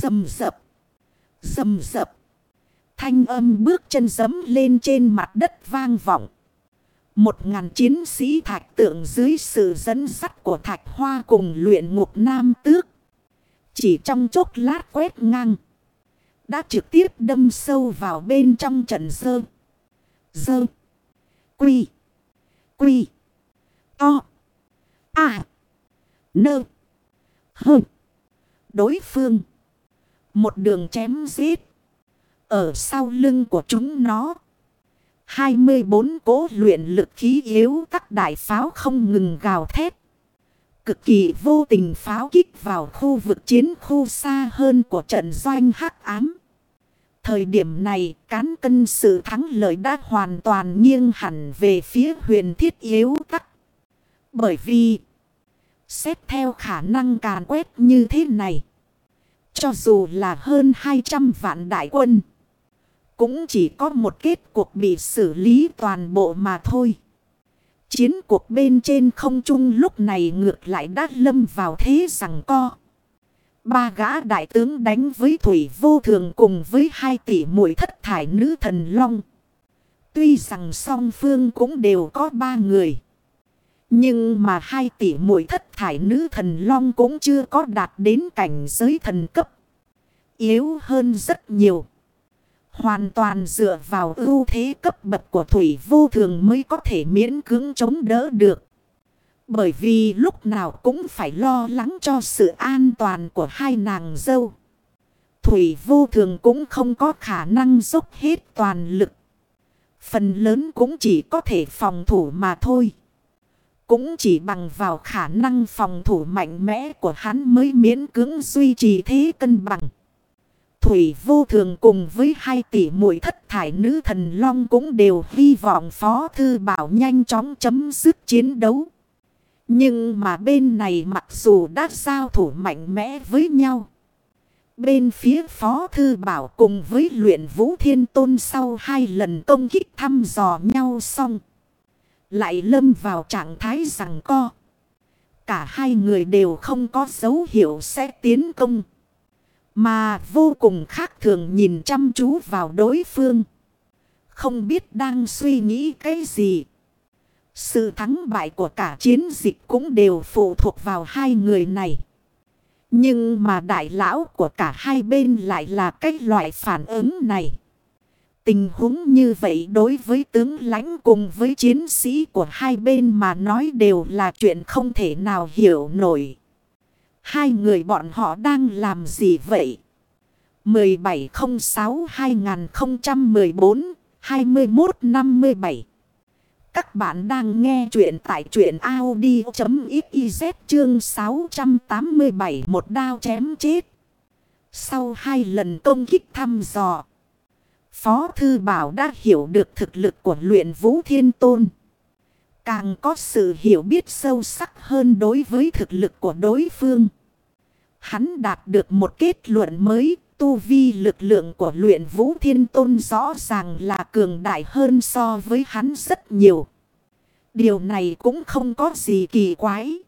Dầm dập. Dầm dập. Thanh âm bước chân dấm lên trên mặt đất vang vọng. Một ngàn chiến sĩ thạch tượng dưới sự dẫn dắt của thạch hoa cùng luyện ngục nam tước. Chỉ trong chốc lát quét ngang. Đã trực tiếp đâm sâu vào bên trong trận sơ. Sơ. Quy. Quy. To. À. Nơ. Hơ. Đối phương. Một đường chém giết. Ở sau lưng của chúng nó. 24 cố luyện lực khí yếu các đại pháo không ngừng gào thét. Cực kỳ vô tình pháo kích vào khu vực chiến khu xa hơn của trận doanh hắc ám. Thời điểm này, cán cân sự thắng lợi đã hoàn toàn nghiêng hẳn về phía huyền thiết yếu tắc. Bởi vì, xét theo khả năng càn quét như thế này, cho dù là hơn 200 vạn đại quân, cũng chỉ có một kết cuộc bị xử lý toàn bộ mà thôi. Chiến cuộc bên trên không trung lúc này ngược lại đã lâm vào thế rằng co. Ba gã đại tướng đánh với Thủy vô thường cùng với hai tỷ muội thất thải nữ thần long. Tuy rằng song phương cũng đều có ba người. Nhưng mà hai tỷ muội thất thải nữ thần long cũng chưa có đạt đến cảnh giới thần cấp. Yếu hơn rất nhiều. Hoàn toàn dựa vào ưu thế cấp bậc của Thủy vô thường mới có thể miễn cưỡng chống đỡ được. Bởi vì lúc nào cũng phải lo lắng cho sự an toàn của hai nàng dâu. Thủy vô thường cũng không có khả năng dốc hết toàn lực. Phần lớn cũng chỉ có thể phòng thủ mà thôi. Cũng chỉ bằng vào khả năng phòng thủ mạnh mẽ của hắn mới miễn cưỡng duy trì thế cân bằng. Thủy vô thường cùng với hai tỷ muội thất thải nữ thần long cũng đều hy vọng Phó Thư Bảo nhanh chóng chấm dứt chiến đấu. Nhưng mà bên này mặc dù đã giao thủ mạnh mẽ với nhau. Bên phía Phó Thư Bảo cùng với luyện Vũ Thiên Tôn sau hai lần công kích thăm dò nhau xong. Lại lâm vào trạng thái rằng co. Cả hai người đều không có dấu hiệu sẽ tiến công. Mà vô cùng khác thường nhìn chăm chú vào đối phương. Không biết đang suy nghĩ cái gì. Sự thắng bại của cả chiến dịch cũng đều phụ thuộc vào hai người này. Nhưng mà đại lão của cả hai bên lại là cái loại phản ứng này. Tình huống như vậy đối với tướng lãnh cùng với chiến sĩ của hai bên mà nói đều là chuyện không thể nào hiểu nổi. Hai người bọn họ đang làm gì vậy? 1706-2014-2157 Các bạn đang nghe chuyện tại chuyện Audi.xyz chương 687 một đao chém chết. Sau hai lần công kích thăm dò, Phó Thư Bảo đã hiểu được thực lực của luyện Vũ Thiên Tôn. Càng có sự hiểu biết sâu sắc hơn đối với thực lực của đối phương. Hắn đạt được một kết luận mới, tu vi lực lượng của luyện vũ thiên tôn rõ ràng là cường đại hơn so với hắn rất nhiều. Điều này cũng không có gì kỳ quái.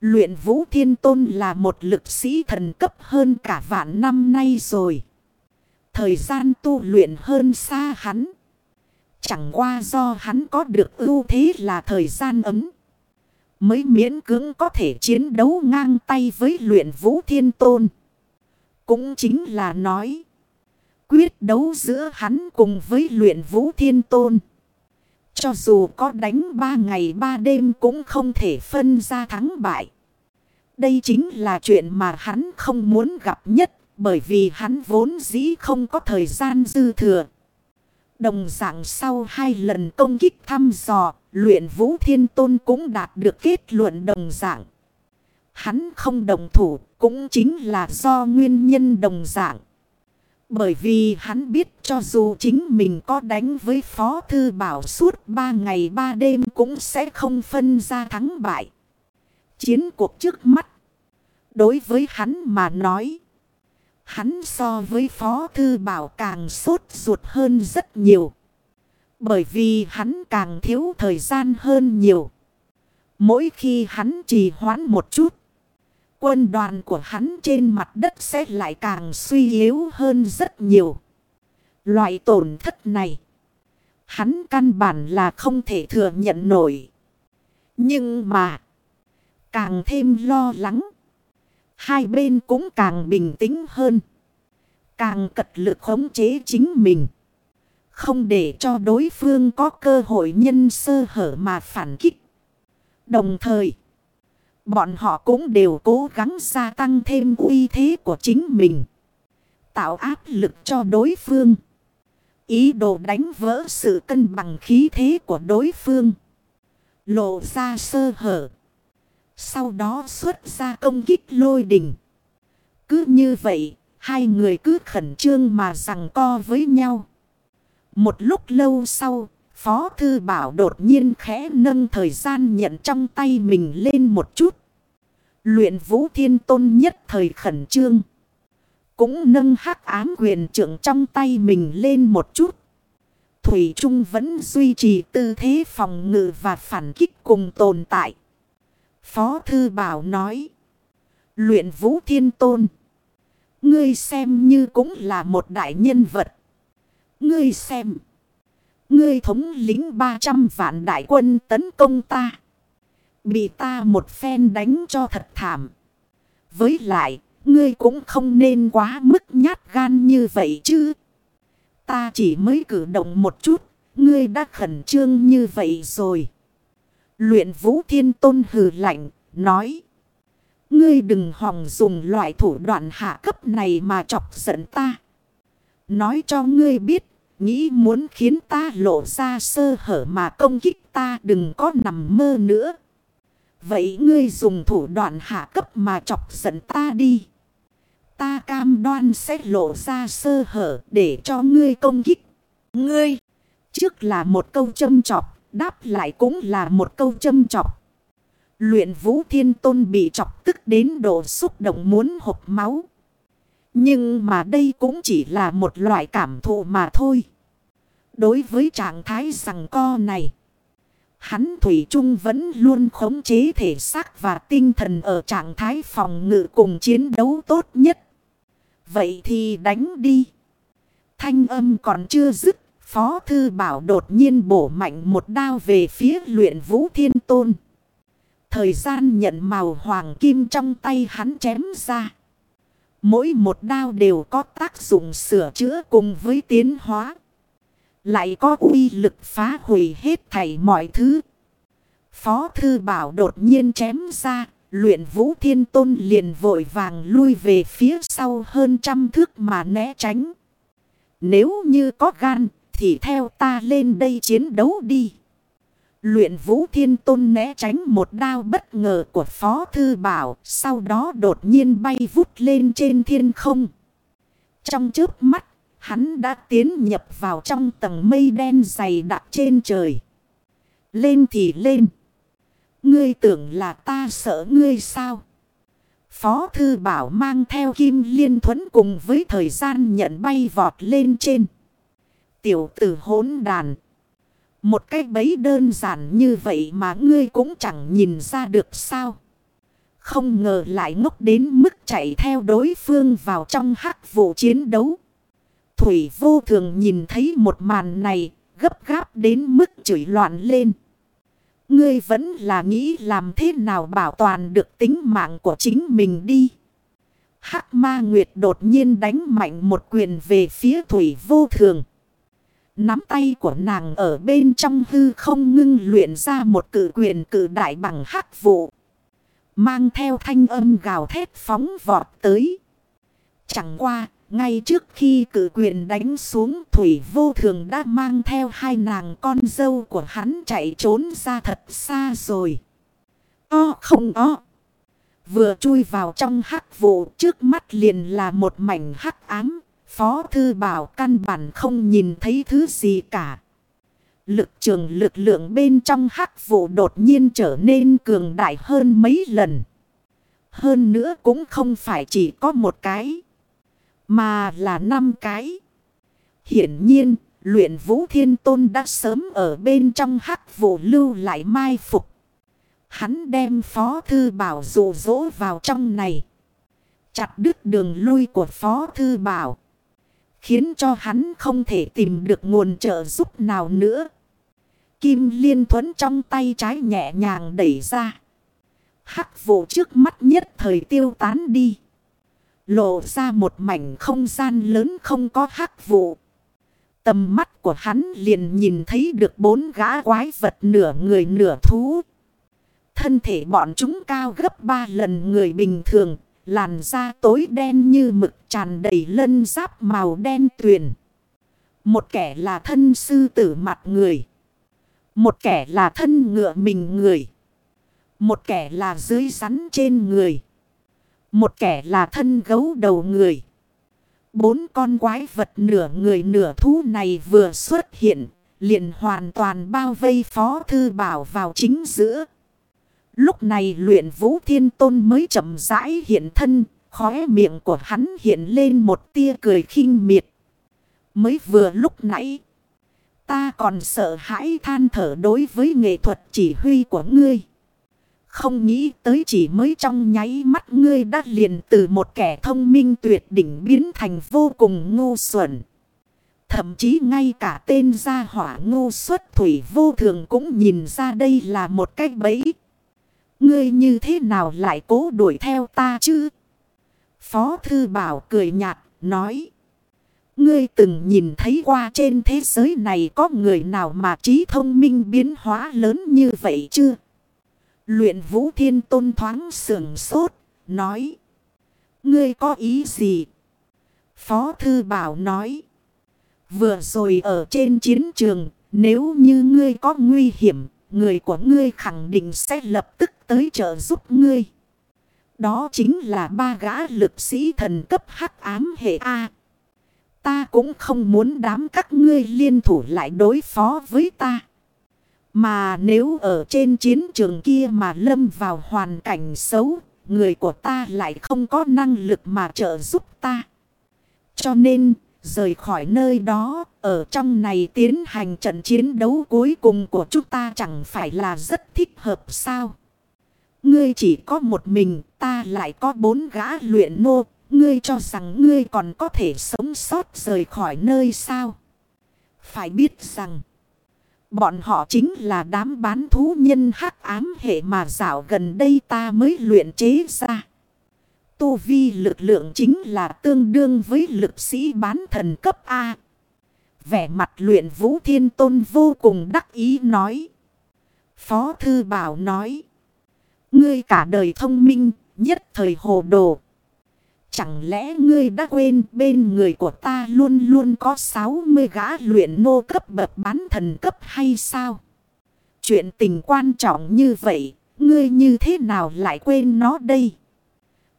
Luyện vũ thiên tôn là một lực sĩ thần cấp hơn cả vạn năm nay rồi. Thời gian tu luyện hơn xa hắn. Chẳng qua do hắn có được ưu thế là thời gian ấm. Mới miễn cưỡng có thể chiến đấu ngang tay với luyện vũ thiên tôn. Cũng chính là nói. Quyết đấu giữa hắn cùng với luyện vũ thiên tôn. Cho dù có đánh ba ngày ba đêm cũng không thể phân ra thắng bại. Đây chính là chuyện mà hắn không muốn gặp nhất. Bởi vì hắn vốn dĩ không có thời gian dư thừa. Đồng dạng sau hai lần công kích thăm dò, luyện vũ thiên tôn cũng đạt được kết luận đồng dạng. Hắn không đồng thủ cũng chính là do nguyên nhân đồng dạng. Bởi vì hắn biết cho dù chính mình có đánh với Phó Thư Bảo suốt 3 ngày 3 đêm cũng sẽ không phân ra thắng bại. Chiến cuộc trước mắt. Đối với hắn mà nói. Hắn so với Phó Thư Bảo càng sốt ruột hơn rất nhiều. Bởi vì hắn càng thiếu thời gian hơn nhiều. Mỗi khi hắn trì hoãn một chút. Quân đoàn của hắn trên mặt đất sẽ lại càng suy yếu hơn rất nhiều. Loại tổn thất này. Hắn căn bản là không thể thừa nhận nổi. Nhưng mà. Càng thêm lo lắng. Hai bên cũng càng bình tĩnh hơn. Càng cật lực khống chế chính mình. Không để cho đối phương có cơ hội nhân sơ hở mà phản kích. Đồng thời. Bọn họ cũng đều cố gắng gia tăng thêm uy thế của chính mình. Tạo áp lực cho đối phương. Ý đồ đánh vỡ sự cân bằng khí thế của đối phương. Lộ ra sơ hở. Sau đó xuất ra công kích lôi đỉnh Cứ như vậy, hai người cứ khẩn trương mà rằng co với nhau. Một lúc lâu sau, Phó Thư Bảo đột nhiên khẽ nâng thời gian nhận trong tay mình lên một chút. Luyện vũ thiên tôn nhất thời khẩn trương. Cũng nâng hắc ám quyền trưởng trong tay mình lên một chút. Thủy Trung vẫn duy trì tư thế phòng ngự và phản kích cùng tồn tại. Phó Thư Bảo nói. Luyện vũ thiên tôn. Ngươi xem như cũng là một đại nhân vật. Ngươi xem. Ngươi thống lính 300 vạn đại quân tấn công ta. Bị ta một phen đánh cho thật thảm. Với lại, ngươi cũng không nên quá mức nhát gan như vậy chứ. Ta chỉ mới cử động một chút, ngươi đã khẩn trương như vậy rồi. Luyện vũ thiên tôn hừ lạnh, nói. Ngươi đừng hòng dùng loại thủ đoạn hạ cấp này mà chọc giận ta. Nói cho ngươi biết, nghĩ muốn khiến ta lộ ra sơ hở mà công kích ta đừng có nằm mơ nữa. Vậy ngươi dùng thủ đoạn hạ cấp mà chọc giận ta đi. Ta cam đoan sẽ lộ ra sơ hở để cho ngươi công kích. Ngươi, trước là một câu châm chọc, đáp lại cũng là một câu châm chọc. Luyện vũ thiên tôn bị chọc tức đến độ xúc động muốn hộp máu. Nhưng mà đây cũng chỉ là một loại cảm thụ mà thôi. Đối với trạng thái rằng co này. Hắn Thủy Trung vẫn luôn khống chế thể xác và tinh thần ở trạng thái phòng ngự cùng chiến đấu tốt nhất. Vậy thì đánh đi. Thanh âm còn chưa dứt. Phó Thư Bảo đột nhiên bổ mạnh một đao về phía luyện vũ thiên tôn. Thời gian nhận màu hoàng kim trong tay hắn chém ra. Mỗi một đao đều có tác dụng sửa chữa cùng với tiến hóa. Lại có uy lực phá hủy hết thảy mọi thứ. Phó Thư Bảo đột nhiên chém ra. Luyện vũ thiên tôn liền vội vàng lui về phía sau hơn trăm thước mà né tránh. Nếu như có gan thì theo ta lên đây chiến đấu đi. Luyện vũ thiên tôn né tránh một đao bất ngờ của Phó Thư Bảo. Sau đó đột nhiên bay vút lên trên thiên không. Trong trước mắt, hắn đã tiến nhập vào trong tầng mây đen dày đặc trên trời. Lên thì lên. Ngươi tưởng là ta sợ ngươi sao? Phó Thư Bảo mang theo kim liên thuẫn cùng với thời gian nhận bay vọt lên trên. Tiểu tử hốn đàn. Một cái bấy đơn giản như vậy mà ngươi cũng chẳng nhìn ra được sao. Không ngờ lại ngốc đến mức chạy theo đối phương vào trong hắc vụ chiến đấu. Thủy vô thường nhìn thấy một màn này, gấp gáp đến mức chửi loạn lên. Ngươi vẫn là nghĩ làm thế nào bảo toàn được tính mạng của chính mình đi. Hắc ma nguyệt đột nhiên đánh mạnh một quyền về phía thủy vô thường. Nắm tay của nàng ở bên trong hư không ngưng luyện ra một cử quyền cử đại bằng hắc vụ. Mang theo thanh âm gào thét phóng vọt tới. Chẳng qua, ngay trước khi cử quyền đánh xuống Thủy vô thường đã mang theo hai nàng con dâu của hắn chạy trốn ra thật xa rồi. O không o. Vừa chui vào trong hắc vụ trước mắt liền là một mảnh hắc ám. Phó thư bảo căn bản không nhìn thấy thứ gì cả. Lực trường lực lượng bên trong hắc vụ đột nhiên trở nên cường đại hơn mấy lần. Hơn nữa cũng không phải chỉ có một cái. Mà là năm cái. Hiển nhiên, luyện vũ thiên tôn đã sớm ở bên trong hắc vụ lưu lại mai phục. Hắn đem Phó Thư Bảo dụ dỗ vào trong này. Chặt đứt đường lui của Phó Thư Bảo. Khiến cho hắn không thể tìm được nguồn trợ giúp nào nữa. Kim liên thuẫn trong tay trái nhẹ nhàng đẩy ra. Hắc vụ trước mắt nhất thời tiêu tán đi. Lộ ra một mảnh không gian lớn không có hắc vụ. Tầm mắt của hắn liền nhìn thấy được bốn gã quái vật nửa người nửa thú. Thân thể bọn chúng cao gấp ba lần người bình thường. Làn da tối đen như mực tràn đầy lân giáp màu đen tuyền. Một kẻ là thân sư tử mặt người. Một kẻ là thân ngựa mình người. Một kẻ là dưới rắn trên người. Một kẻ là thân gấu đầu người. Bốn con quái vật nửa người nửa thú này vừa xuất hiện. Liền hoàn toàn bao vây phó thư bảo vào chính giữa. Lúc này luyện vũ thiên tôn mới chậm rãi hiện thân. Khóe miệng của hắn hiện lên một tia cười khinh miệt. Mới vừa lúc nãy. Ta còn sợ hãi than thở đối với nghệ thuật chỉ huy của ngươi. Không nghĩ tới chỉ mới trong nháy mắt ngươi đã liền từ một kẻ thông minh tuyệt đỉnh biến thành vô cùng ngu xuẩn. Thậm chí ngay cả tên gia hỏa ngu xuất thủy vô thường cũng nhìn ra đây là một cách bẫy. Ngươi như thế nào lại cố đuổi theo ta chứ? Phó Thư Bảo cười nhạt, nói. Ngươi từng nhìn thấy qua trên thế giới này có người nào mà trí thông minh biến hóa lớn như vậy chưa? Luyện vũ thiên tôn thoáng sưởng sốt, nói. Ngươi có ý gì? Phó Thư Bảo nói. Vừa rồi ở trên chiến trường, nếu như ngươi có nguy hiểm, người của ngươi khẳng định sẽ lập tức tới trợ giúp ngươi. Đó chính là ba gã lực sĩ thần cấp hắc ám hệ A. Ta cũng không muốn đám các ngươi liên thủ lại đối phó với ta. Mà nếu ở trên chiến trường kia mà lâm vào hoàn cảnh xấu, người của ta lại không có năng lực mà trợ giúp ta. Cho nên, rời khỏi nơi đó, ở trong này tiến hành trận chiến đấu cuối cùng của chúng ta chẳng phải là rất thích hợp sao. Ngươi chỉ có một mình, ta lại có bốn gã luyện nô, ngươi cho rằng ngươi còn có thể sống sót rời khỏi nơi sao. Phải biết rằng, bọn họ chính là đám bán thú nhân hắc ám hệ mà dạo gần đây ta mới luyện chế ra. Tu vi lực lượng chính là tương đương với lực sĩ bán thần cấp A. Vẻ mặt luyện vũ thiên tôn vô cùng đắc ý nói. Phó thư bảo nói. Ngươi cả đời thông minh, nhất thời hồ đồ. Chẳng lẽ ngươi đã quên bên người của ta luôn luôn có 60 gã luyện nô cấp bậc bán thần cấp hay sao? Chuyện tình quan trọng như vậy, ngươi như thế nào lại quên nó đây?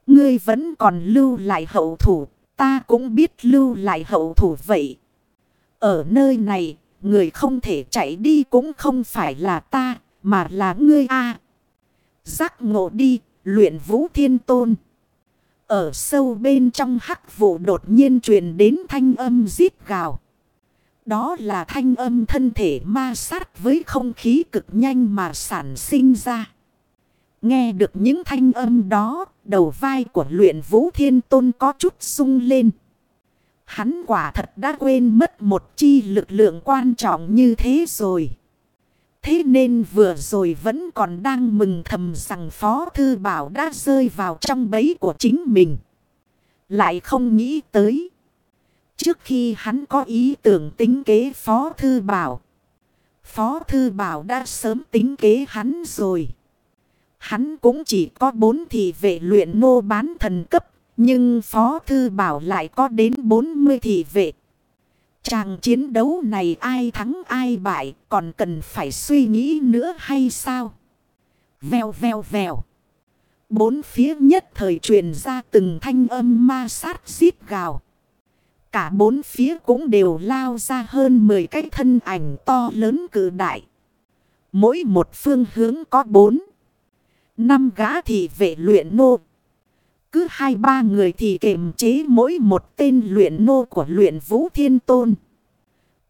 Ngươi vẫn còn lưu lại hậu thủ, ta cũng biết lưu lại hậu thủ vậy. Ở nơi này, người không thể chạy đi cũng không phải là ta, mà là ngươi a Giác ngộ đi, luyện vũ thiên tôn. Ở sâu bên trong hắc vụ đột nhiên truyền đến thanh âm giết gào. Đó là thanh âm thân thể ma sát với không khí cực nhanh mà sản sinh ra. Nghe được những thanh âm đó, đầu vai của luyện vũ thiên tôn có chút sung lên. Hắn quả thật đã quên mất một chi lực lượng quan trọng như thế rồi. Thế nên vừa rồi vẫn còn đang mừng thầm rằng Phó Thư Bảo đã rơi vào trong bẫy của chính mình. Lại không nghĩ tới. Trước khi hắn có ý tưởng tính kế Phó Thư Bảo. Phó Thư Bảo đã sớm tính kế hắn rồi. Hắn cũng chỉ có bốn thị vệ luyện nô bán thần cấp. Nhưng Phó Thư Bảo lại có đến 40 thị vệ. Chàng chiến đấu này ai thắng ai bại, còn cần phải suy nghĩ nữa hay sao? Vèo vèo vèo. Bốn phía nhất thời truyền ra từng thanh âm ma sát xít gào. Cả bốn phía cũng đều lao ra hơn 10 cái thân ảnh to lớn cử đại. Mỗi một phương hướng có bốn. Năm gã thì vệ luyện nô. Cứ hai ba người thì kềm chế mỗi một tên luyện nô của luyện vũ thiên tôn.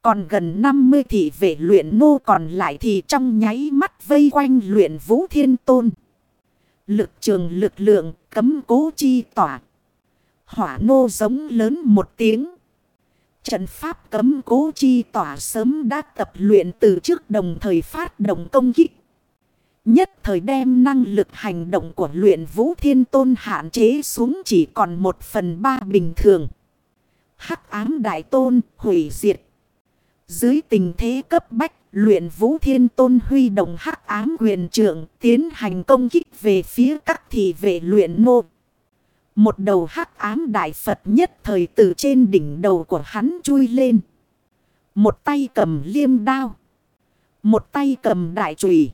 Còn gần 50 thị vệ luyện nô còn lại thì trong nháy mắt vây quanh luyện vũ thiên tôn. Lực trường lực lượng cấm cố chi tỏa. Hỏa nô giống lớn một tiếng. Trận pháp cấm cố chi tỏa sớm đã tập luyện từ trước đồng thời phát động công kích. Nhất thời đem năng lực hành động của luyện vũ thiên tôn hạn chế xuống chỉ còn một phần ba bình thường. Hắc ám đại tôn hủy diệt. Dưới tình thế cấp bách, luyện vũ thiên tôn huy động hắc ám quyền trưởng tiến hành công kích về phía các thị vệ luyện nô. Một đầu hắc ám đại Phật nhất thời từ trên đỉnh đầu của hắn chui lên. Một tay cầm liêm đao. Một tay cầm đại trùy.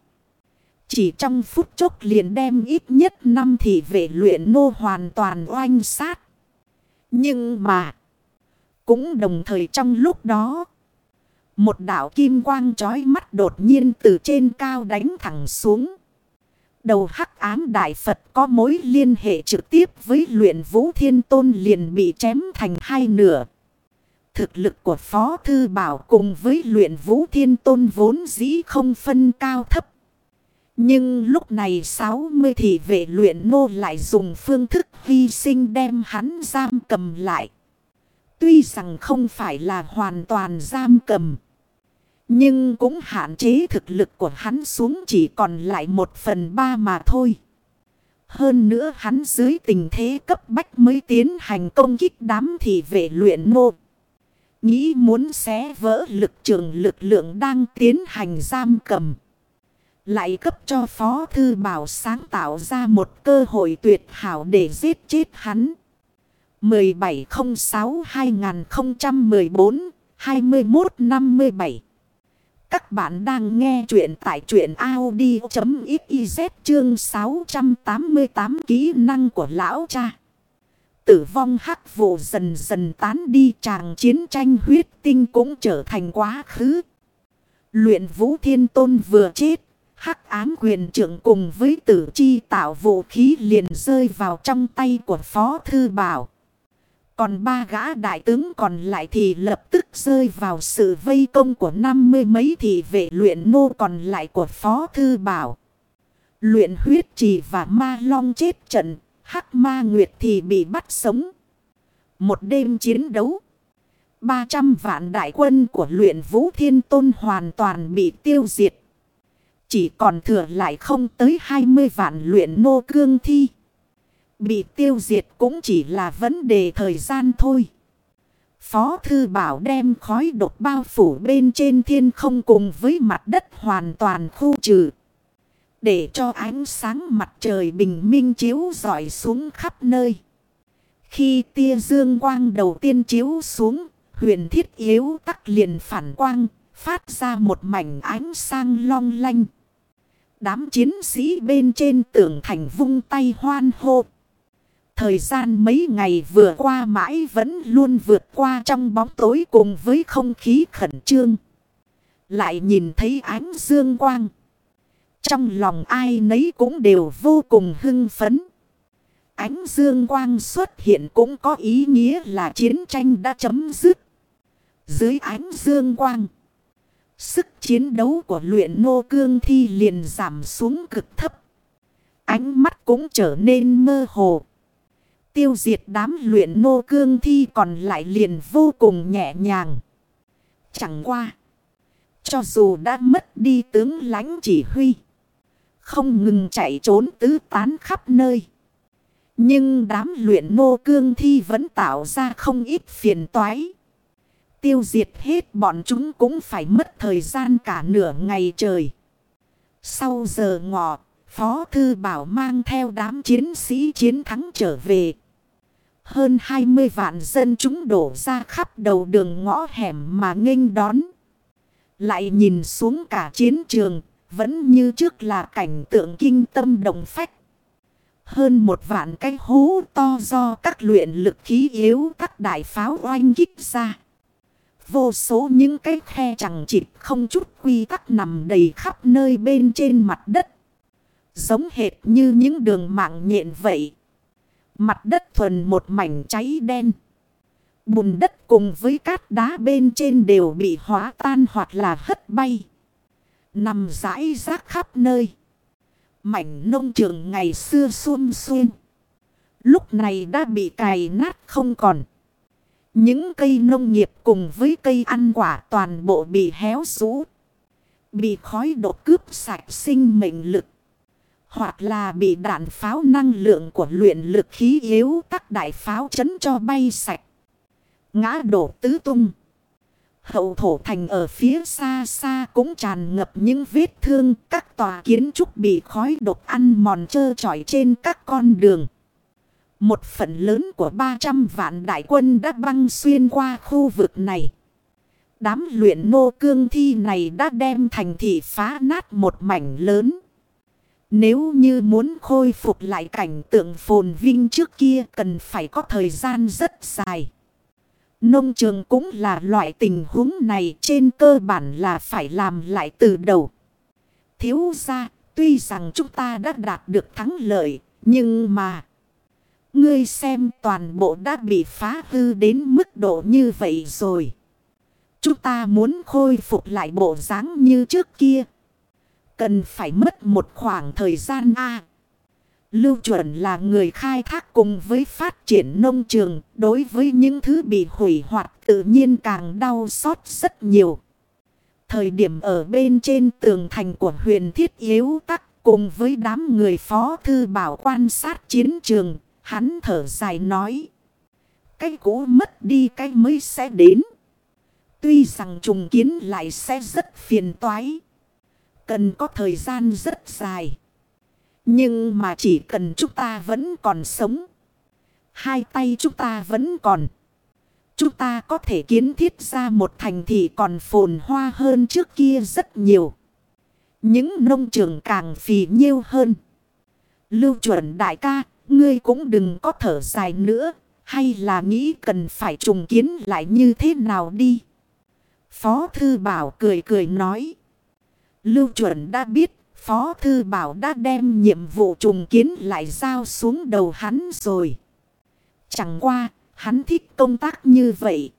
Chỉ trong phút chốc liền đem ít nhất năm thị vệ luyện nô hoàn toàn oanh sát. Nhưng mà. Cũng đồng thời trong lúc đó. Một đảo kim quang chói mắt đột nhiên từ trên cao đánh thẳng xuống. Đầu hắc ám đại Phật có mối liên hệ trực tiếp với luyện vũ thiên tôn liền bị chém thành hai nửa. Thực lực của Phó Thư Bảo cùng với luyện vũ thiên tôn vốn dĩ không phân cao thấp. Nhưng lúc này 60 thị vệ luyện nô lại dùng phương thức hy sinh đem hắn giam cầm lại. Tuy rằng không phải là hoàn toàn giam cầm. Nhưng cũng hạn chế thực lực của hắn xuống chỉ còn lại một phần ba mà thôi. Hơn nữa hắn dưới tình thế cấp bách mới tiến hành công kích đám thị vệ luyện nô. Nghĩ muốn xé vỡ lực trường lực lượng đang tiến hành giam cầm. Lại cấp cho Phó Thư Bảo sáng tạo ra một cơ hội tuyệt hảo để giết chết hắn. 1706-2014-2157 các bạn đang nghe chuyện tại chuyện Audi.xyz chương 688 kỹ năng của lão cha. Tử vong hắc vụ dần dần tán đi, chàng chiến tranh huyết tinh cũng trở thành quá khứ. Luyện vũ thiên tôn vừa chết. Hắc ám quyền trưởng cùng với tử chi tạo vũ khí liền rơi vào trong tay của Phó Thư Bảo. Còn ba gã đại tướng còn lại thì lập tức rơi vào sự vây công của năm mươi mấy thị vệ luyện nô còn lại của Phó Thư Bảo. Luyện huyết trì và ma long chết trận, hắc ma nguyệt thì bị bắt sống. Một đêm chiến đấu. 300 vạn đại quân của luyện vũ thiên tôn hoàn toàn bị tiêu diệt. Chỉ còn thừa lại không tới 20 vạn luyện nô cương thi. Bị tiêu diệt cũng chỉ là vấn đề thời gian thôi. Phó Thư Bảo đem khói độc bao phủ bên trên thiên không cùng với mặt đất hoàn toàn khu trừ. Để cho ánh sáng mặt trời bình minh chiếu dọi xuống khắp nơi. Khi tia dương quang đầu tiên chiếu xuống, huyền thiết yếu tắc liền phản quang, phát ra một mảnh ánh sang long lanh. Đám chiến sĩ bên trên tường thành vung tay hoan hô. Thời gian mấy ngày vừa qua mãi vẫn luôn vượt qua trong bóng tối cùng với không khí khẩn trương. Lại nhìn thấy ánh dương quang. Trong lòng ai nấy cũng đều vô cùng hưng phấn. Ánh dương quang xuất hiện cũng có ý nghĩa là chiến tranh đã chấm dứt. Dưới ánh dương quang. Sức chiến đấu của luyện nô cương thi liền giảm xuống cực thấp. Ánh mắt cũng trở nên mơ hồ. Tiêu diệt đám luyện nô cương thi còn lại liền vô cùng nhẹ nhàng. Chẳng qua. Cho dù đã mất đi tướng lãnh chỉ huy. Không ngừng chạy trốn tứ tán khắp nơi. Nhưng đám luyện nô cương thi vẫn tạo ra không ít phiền toái. Tiêu diệt hết bọn chúng cũng phải mất thời gian cả nửa ngày trời. Sau giờ ngọ, Phó Thư Bảo mang theo đám chiến sĩ chiến thắng trở về. Hơn 20 vạn dân chúng đổ ra khắp đầu đường ngõ hẻm mà nghênh đón. Lại nhìn xuống cả chiến trường, vẫn như trước là cảnh tượng kinh tâm động phách. Hơn một vạn cái hố to do các luyện lực khí yếu các đại pháo oanh kích ra. Vô số những cái khe chẳng chịt không chút quy tắc nằm đầy khắp nơi bên trên mặt đất. Giống hệt như những đường mạng nhện vậy. Mặt đất thuần một mảnh cháy đen. Bùn đất cùng với cát đá bên trên đều bị hóa tan hoặc là hất bay. Nằm rải rác khắp nơi. Mảnh nông trường ngày xưa xuân xuân. Lúc này đã bị cày nát không còn. Những cây nông nghiệp cùng với cây ăn quả toàn bộ bị héo rũ. Bị khói đột cướp sạch sinh mệnh lực. Hoặc là bị đạn pháo năng lượng của luyện lực khí yếu các đại pháo chấn cho bay sạch. Ngã đổ tứ tung. Hậu thổ thành ở phía xa xa cũng tràn ngập những vết thương. Các tòa kiến trúc bị khói độc ăn mòn trơ trọi trên các con đường. Một phần lớn của 300 vạn đại quân đã băng xuyên qua khu vực này. Đám luyện nô cương thi này đã đem thành thị phá nát một mảnh lớn. Nếu như muốn khôi phục lại cảnh tượng phồn vinh trước kia cần phải có thời gian rất dài. Nông trường cũng là loại tình huống này trên cơ bản là phải làm lại từ đầu. Thiếu ra, tuy rằng chúng ta đã đạt được thắng lợi, nhưng mà... Ngươi xem toàn bộ đã bị phá hư đến mức độ như vậy rồi. Chúng ta muốn khôi phục lại bộ dáng như trước kia. Cần phải mất một khoảng thời gian A. Lưu chuẩn là người khai thác cùng với phát triển nông trường. Đối với những thứ bị hủy hoại tự nhiên càng đau xót rất nhiều. Thời điểm ở bên trên tường thành của huyền thiết yếu tắc cùng với đám người phó thư bảo quan sát chiến trường. Hắn thở dài nói. Cái cũ mất đi cái mới sẽ đến. Tuy rằng trùng kiến lại sẽ rất phiền toái. Cần có thời gian rất dài. Nhưng mà chỉ cần chúng ta vẫn còn sống. Hai tay chúng ta vẫn còn. Chúng ta có thể kiến thiết ra một thành thị còn phồn hoa hơn trước kia rất nhiều. Những nông trường càng phì nhiêu hơn. Lưu chuẩn đại ca, ngươi cũng đừng có thở dài nữa. Hay là nghĩ cần phải trùng kiến lại như thế nào đi. Phó Thư Bảo cười cười nói. Lưu chuẩn đã biết Phó Thư Bảo đã đem nhiệm vụ trùng kiến lại giao xuống đầu hắn rồi. Chẳng qua, hắn thích công tác như vậy.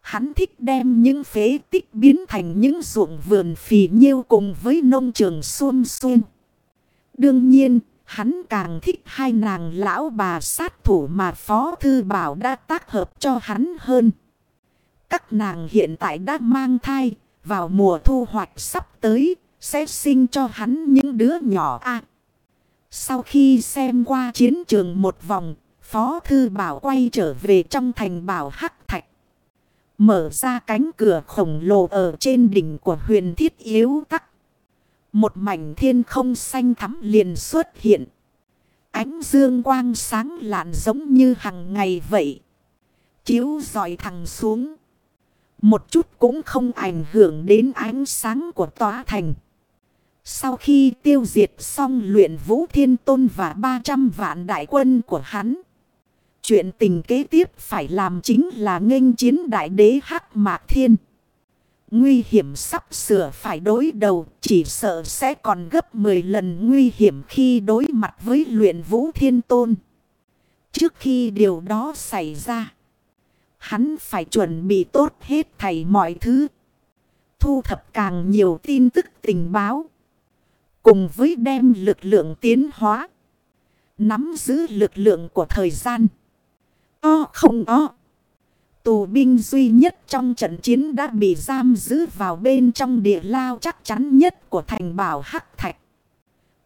Hắn thích đem những phế tích biến thành những ruộng vườn phì nhiêu cùng với nông trường xuông xuông. Đương nhiên, hắn càng thích hai nàng lão bà sát thủ mà Phó Thư Bảo đã tác hợp cho hắn hơn. Các nàng hiện tại đã mang thai, vào mùa thu hoạch sắp tới, sẽ sinh cho hắn những đứa nhỏ a Sau khi xem qua chiến trường một vòng, Phó Thư Bảo quay trở về trong thành bảo Hắc Thạch. Mở ra cánh cửa khổng lồ ở trên đỉnh của huyền thiết yếu tắc. Một mảnh thiên không xanh thắm liền xuất hiện. Ánh dương quang sáng lạn giống như hàng ngày vậy. Chiếu dọi thẳng xuống. Một chút cũng không ảnh hưởng đến ánh sáng của tòa thành. Sau khi tiêu diệt xong luyện vũ thiên tôn và 300 vạn đại quân của hắn. Chuyện tình kế tiếp phải làm chính là nghênh chiến đại đế Hắc Mạc Thiên. Nguy hiểm sắp sửa phải đối đầu, chỉ sợ sẽ còn gấp 10 lần nguy hiểm khi đối mặt với luyện vũ thiên tôn. Trước khi điều đó xảy ra. Hắn phải chuẩn bị tốt hết thảy mọi thứ. Thu thập càng nhiều tin tức tình báo. Cùng với đem lực lượng tiến hóa. Nắm giữ lực lượng của thời gian. O không o. Tù binh duy nhất trong trận chiến đã bị giam giữ vào bên trong địa lao chắc chắn nhất của thành bảo Hắc Thạch.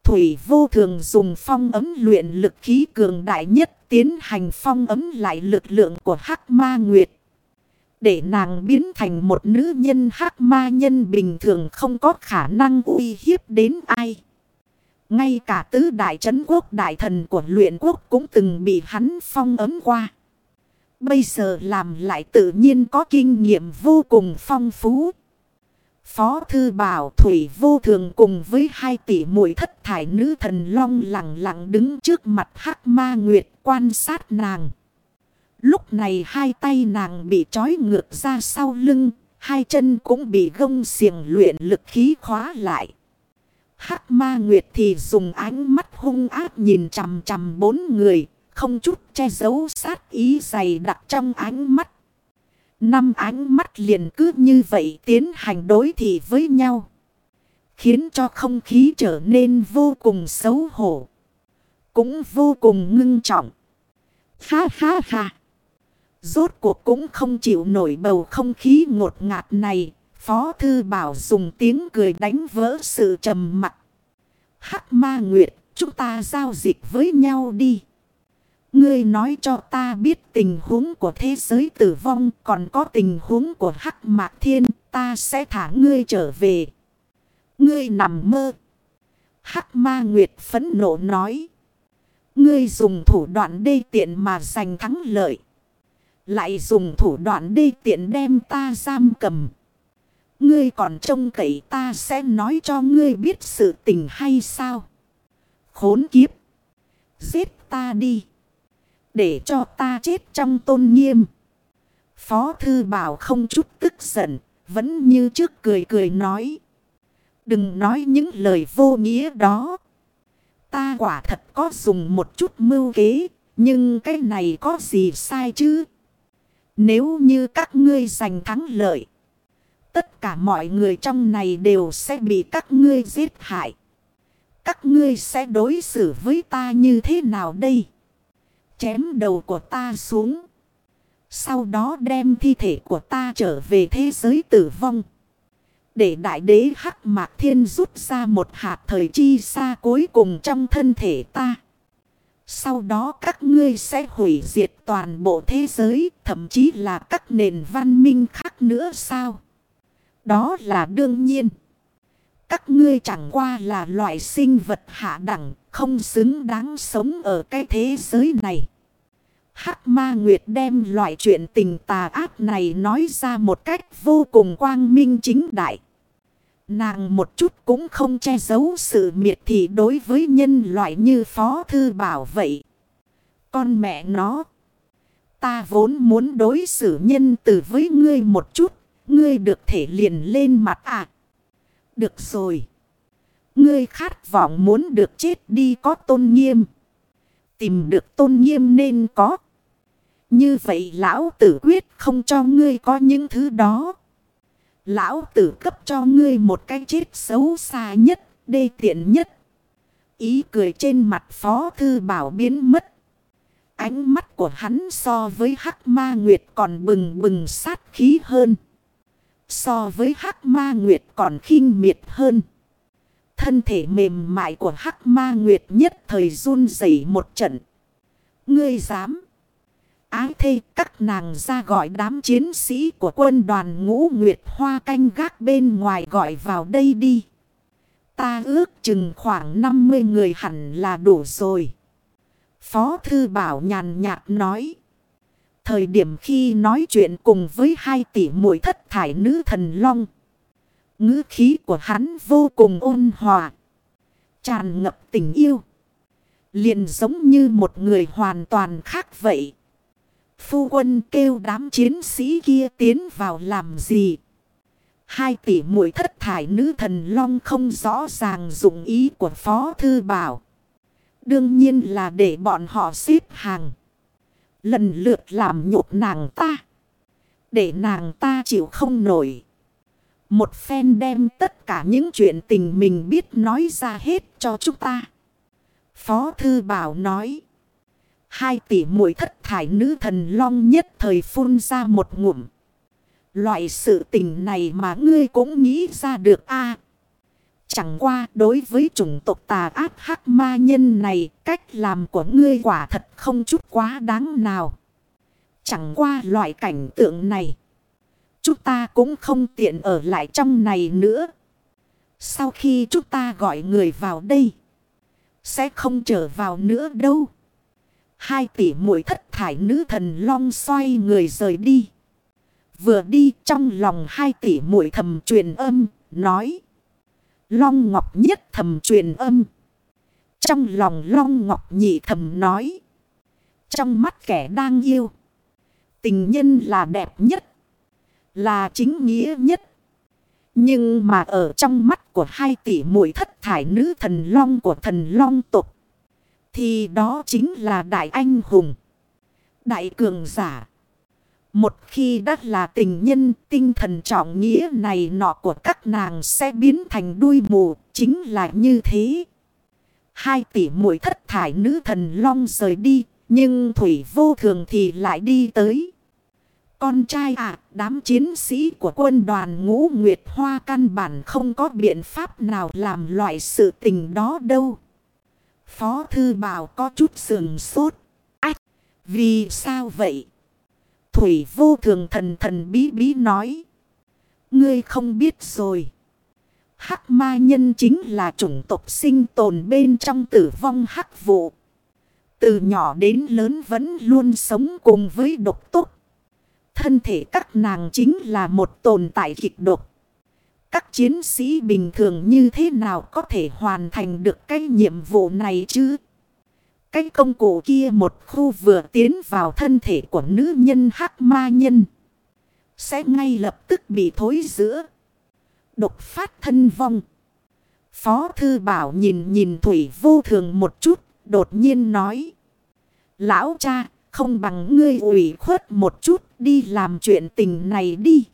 Thủy vô thường dùng phong ấm luyện lực khí cường đại nhất tiến hành phong ấm lại lực lượng của Hắc Ma Nguyệt. Để nàng biến thành một nữ nhân, Hắc Ma nhân bình thường không có khả năng uy hiếp đến ai. Ngay cả tứ đại trấn quốc đại thần của luyện quốc cũng từng bị hắn phong ấm qua. Bây giờ làm lại tự nhiên có kinh nghiệm vô cùng phong phú. Phó thư bảo Thủy vô thường cùng với hai tỷ muội thất thải nữ thần long lặng lặng đứng trước mặt hắc ma nguyệt quan sát nàng. Lúc này hai tay nàng bị trói ngược ra sau lưng, hai chân cũng bị gông xiềng luyện lực khí khóa lại. Hắc ma nguyệt thì dùng ánh mắt hung ác nhìn chằm chằm bốn người, không chút che giấu sát ý dày đặc trong ánh mắt. Năm ánh mắt liền cứ như vậy tiến hành đối thị với nhau. Khiến cho không khí trở nên vô cùng xấu hổ. Cũng vô cùng ngưng trọng. Ha ha ha. Rốt cuộc cũng không chịu nổi bầu không khí ngột ngạt này. Phó Thư Bảo dùng tiếng cười đánh vỡ sự trầm mặc. Hắc ma nguyệt, chúng ta giao dịch với nhau đi. Ngươi nói cho ta biết tình huống của thế giới tử vong còn có tình huống của Hắc Mạc Thiên, ta sẽ thả ngươi trở về. Ngươi nằm mơ. Hắc Ma Nguyệt phấn nộ nói. Ngươi dùng thủ đoạn đê tiện mà giành thắng lợi. Lại dùng thủ đoạn đê tiện đem ta giam cầm. Ngươi còn trông cậy ta sẽ nói cho ngươi biết sự tình hay sao? Khốn kiếp! Giết ta đi! Để cho ta chết trong tôn nghiêm. Phó thư bảo không chút tức giận. Vẫn như trước cười cười nói. Đừng nói những lời vô nghĩa đó. Ta quả thật có dùng một chút mưu kế. Nhưng cái này có gì sai chứ? Nếu như các ngươi giành thắng lợi. Tất cả mọi người trong này đều sẽ bị các ngươi giết hại. Các ngươi sẽ đối xử với ta như thế nào đây? Chém đầu của ta xuống. Sau đó đem thi thể của ta trở về thế giới tử vong. Để đại đế hắc mạc thiên rút ra một hạt thời chi xa cuối cùng trong thân thể ta. Sau đó các ngươi sẽ hủy diệt toàn bộ thế giới, thậm chí là các nền văn minh khác nữa sao? Đó là đương nhiên. Các ngươi chẳng qua là loại sinh vật hạ đẳng, không xứng đáng sống ở cái thế giới này. Hắc ma nguyệt đem loại chuyện tình tà ác này nói ra một cách vô cùng quang minh chính đại. Nàng một chút cũng không che giấu sự miệt thị đối với nhân loại như Phó Thư Bảo vậy. Con mẹ nó. Ta vốn muốn đối xử nhân từ với ngươi một chút. Ngươi được thể liền lên mặt à. Được rồi. Ngươi khát vọng muốn được chết đi có tôn nghiêm. Tìm được tôn nghiêm nên có. Như vậy lão tử quyết không cho ngươi có những thứ đó. Lão tử cấp cho ngươi một cái chết xấu xa nhất, đê tiện nhất. Ý cười trên mặt phó thư bảo biến mất. Ánh mắt của hắn so với hắc ma nguyệt còn bừng bừng sát khí hơn. So với hắc ma nguyệt còn khinh miệt hơn. Thân thể mềm mại của hắc ma nguyệt nhất thời run rẩy một trận. Ngươi dám. Ái thê, các nàng ra gọi đám chiến sĩ của quân đoàn ngũ Nguyệt Hoa canh gác bên ngoài gọi vào đây đi. Ta ước chừng khoảng 50 người hẳn là đủ rồi. Phó Thư Bảo nhàn nhạt nói. Thời điểm khi nói chuyện cùng với hai tỷ muội thất thải nữ thần long. ngữ khí của hắn vô cùng ôn hòa. Tràn ngập tình yêu. liền giống như một người hoàn toàn khác vậy. Phu quân kêu đám chiến sĩ kia tiến vào làm gì? Hai tỷ muội thất thải nữ thần long không rõ ràng dụng ý của Phó Thư Bảo. Đương nhiên là để bọn họ xếp hàng. Lần lượt làm nhục nàng ta. Để nàng ta chịu không nổi. Một phen đem tất cả những chuyện tình mình biết nói ra hết cho chúng ta. Phó Thư Bảo nói. Hai tỷ muội thất thải nữ thần long nhất thời phun ra một ngụm. Loại sự tình này mà ngươi cũng nghĩ ra được a Chẳng qua đối với chủng tộc tà ác hắc ma nhân này, cách làm của ngươi quả thật không chút quá đáng nào. Chẳng qua loại cảnh tượng này, chúng ta cũng không tiện ở lại trong này nữa. Sau khi chúng ta gọi người vào đây, sẽ không trở vào nữa đâu. Hai tỷ muội thất thải nữ thần long xoay người rời đi. Vừa đi trong lòng hai tỷ muội thầm truyền âm, nói. Long Ngọc nhất thầm truyền âm. Trong lòng Long Ngọc nhị thầm nói. Trong mắt kẻ đang yêu. Tình nhân là đẹp nhất. Là chính nghĩa nhất. Nhưng mà ở trong mắt của hai tỷ muội thất thải nữ thần long của thần long tục. Thì đó chính là đại anh hùng. Đại cường giả. Một khi đã là tình nhân, tinh thần trọng nghĩa này nọ của các nàng sẽ biến thành đuôi mù, chính là như thế. Hai tỷ muội thất thải nữ thần long rời đi, nhưng Thủy vô thường thì lại đi tới. Con trai à, đám chiến sĩ của quân đoàn ngũ Nguyệt Hoa căn bản không có biện pháp nào làm loại sự tình đó đâu. Phó Thư Bảo có chút sườn sốt. Ách, vì sao vậy? Thủy vô thường thần thần bí bí nói. Ngươi không biết rồi. Hắc ma nhân chính là chủng tộc sinh tồn bên trong tử vong hắc vụ. Từ nhỏ đến lớn vẫn luôn sống cùng với độc tốt. Thân thể các nàng chính là một tồn tại kịch độc. Các chiến sĩ bình thường như thế nào có thể hoàn thành được cái nhiệm vụ này chứ? Cái công cụ kia một khu vừa tiến vào thân thể của nữ nhân hắc ma nhân. Sẽ ngay lập tức bị thối giữa. Độc phát thân vong. Phó thư bảo nhìn nhìn thủy vô thường một chút. Đột nhiên nói. Lão cha, không bằng ngươi ủy khuất một chút, đi làm chuyện tình này đi.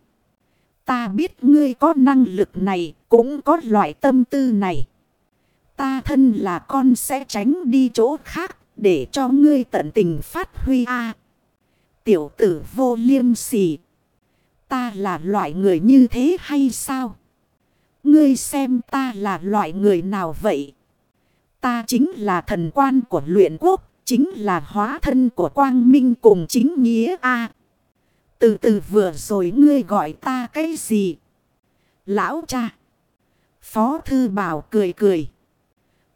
Ta biết ngươi có năng lực này, cũng có loại tâm tư này. Ta thân là con sẽ tránh đi chỗ khác để cho ngươi tận tình phát huy a Tiểu tử vô liêm sỉ. Ta là loại người như thế hay sao? Ngươi xem ta là loại người nào vậy? Ta chính là thần quan của luyện quốc. Chính là hóa thân của quang minh cùng chính nghĩa a Từ từ vừa rồi ngươi gọi ta cái gì? Lão cha. Phó thư bảo cười cười.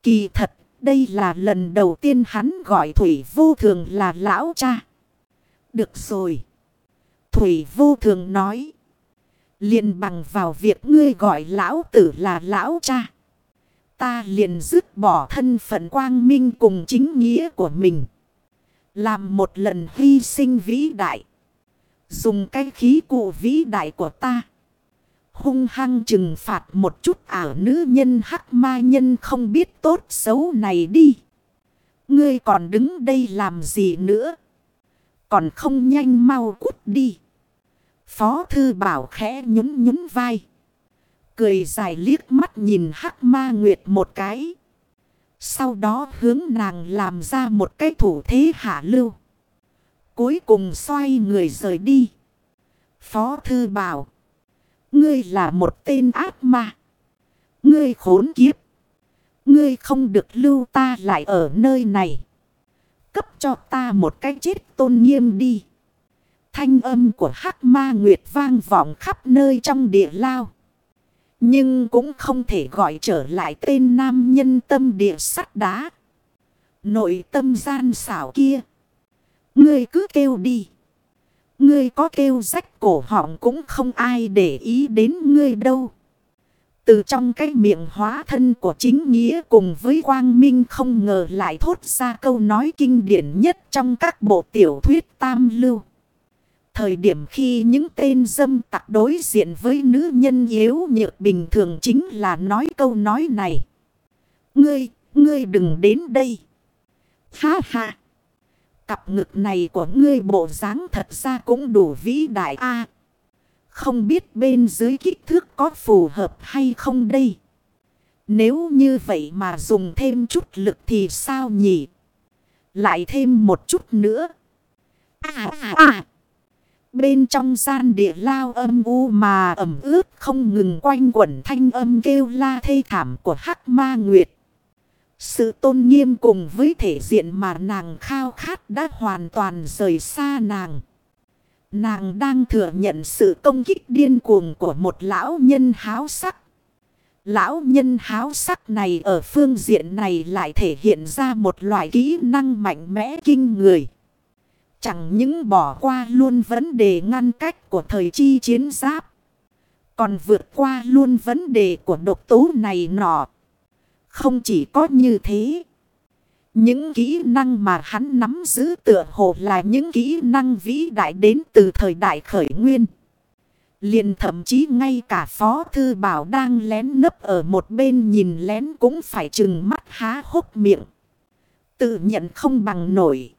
Kỳ thật, đây là lần đầu tiên hắn gọi Thủy vô thường là lão cha. Được rồi. Thủy vô thường nói. liền bằng vào việc ngươi gọi lão tử là lão cha. Ta liền dứt bỏ thân phận quang minh cùng chính nghĩa của mình. Làm một lần hy sinh vĩ đại. Dùng cái khí cụ vĩ đại của ta. Hung hăng trừng phạt một chút ảo nữ nhân hắc ma nhân không biết tốt xấu này đi. Ngươi còn đứng đây làm gì nữa? Còn không nhanh mau cút đi. Phó thư bảo khẽ nhún nhún vai. Cười dài liếc mắt nhìn hắc ma nguyệt một cái. Sau đó hướng nàng làm ra một cái thủ thế hạ lưu. Cuối cùng xoay người rời đi. Phó thư bảo. Ngươi là một tên ác ma. Ngươi khốn kiếp. Ngươi không được lưu ta lại ở nơi này. Cấp cho ta một cái chết tôn nghiêm đi. Thanh âm của hắc ma nguyệt vang vọng khắp nơi trong địa lao. Nhưng cũng không thể gọi trở lại tên nam nhân tâm địa sắt đá. Nội tâm gian xảo kia. Ngươi cứ kêu đi. Ngươi có kêu rách cổ họng cũng không ai để ý đến ngươi đâu. Từ trong cái miệng hóa thân của chính nghĩa cùng với quang minh không ngờ lại thốt ra câu nói kinh điển nhất trong các bộ tiểu thuyết tam lưu. Thời điểm khi những tên dâm tặc đối diện với nữ nhân yếu nhược bình thường chính là nói câu nói này. Ngươi, ngươi đừng đến đây. Ha ha. Cặp ngực này của ngươi bộ dáng thật ra cũng đủ vĩ đại a Không biết bên dưới kích thước có phù hợp hay không đây. Nếu như vậy mà dùng thêm chút lực thì sao nhỉ? Lại thêm một chút nữa. À à à. Bên trong gian địa lao âm u mà ẩm ướt không ngừng quanh quẩn thanh âm kêu la thê thảm của hắc ma nguyệt. Sự tôn nghiêm cùng với thể diện mà nàng khao khát đã hoàn toàn rời xa nàng. Nàng đang thừa nhận sự công kích điên cuồng của một lão nhân háo sắc. Lão nhân háo sắc này ở phương diện này lại thể hiện ra một loại kỹ năng mạnh mẽ kinh người. Chẳng những bỏ qua luôn vấn đề ngăn cách của thời chi chiến giáp. Còn vượt qua luôn vấn đề của độc tố này nọ. Không chỉ có như thế. Những kỹ năng mà hắn nắm giữ tựa hồ là những kỹ năng vĩ đại đến từ thời đại khởi nguyên. liền thậm chí ngay cả Phó Thư Bảo đang lén nấp ở một bên nhìn lén cũng phải chừng mắt há hốc miệng. Tự nhận không bằng nổi.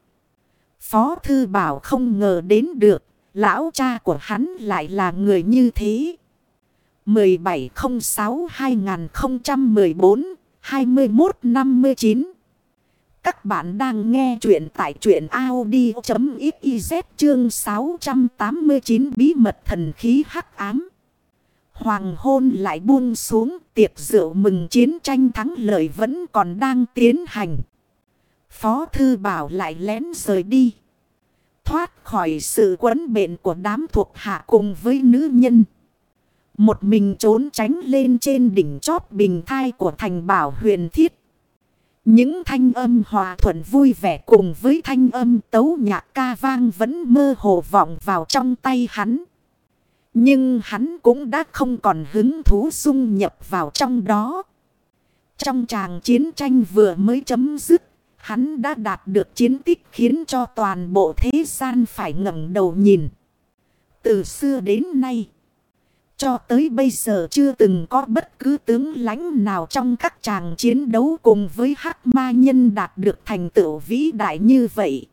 Phó Thư Bảo không ngờ đến được, Lão cha của hắn lại là người như thế. 21-59. Các bạn đang nghe chuyện tại chuyện Audi.xyz chương 689 bí mật thần khí hắc ám. Hoàng hôn lại buông xuống, tiệc rượu mừng chiến tranh thắng lợi vẫn còn đang tiến hành. Phó thư bảo lại lén rời đi. Thoát khỏi sự quấn bệnh của đám thuộc hạ cùng với nữ nhân. Một mình trốn tránh lên trên đỉnh chót bình thai của thành bảo huyền thiết. Những thanh âm hòa thuận vui vẻ cùng với thanh âm tấu nhạc ca vang vẫn mơ hồ vọng vào trong tay hắn. Nhưng hắn cũng đã không còn hứng thú dung nhập vào trong đó. Trong tràng chiến tranh vừa mới chấm dứt, hắn đã đạt được chiến tích khiến cho toàn bộ thế gian phải ngẩng đầu nhìn. Từ xưa đến nay, cho tới bây giờ chưa từng có bất cứ tướng lãnh nào trong các tràng chiến đấu cùng với hắc ma nhân đạt được thành tựu vĩ đại như vậy.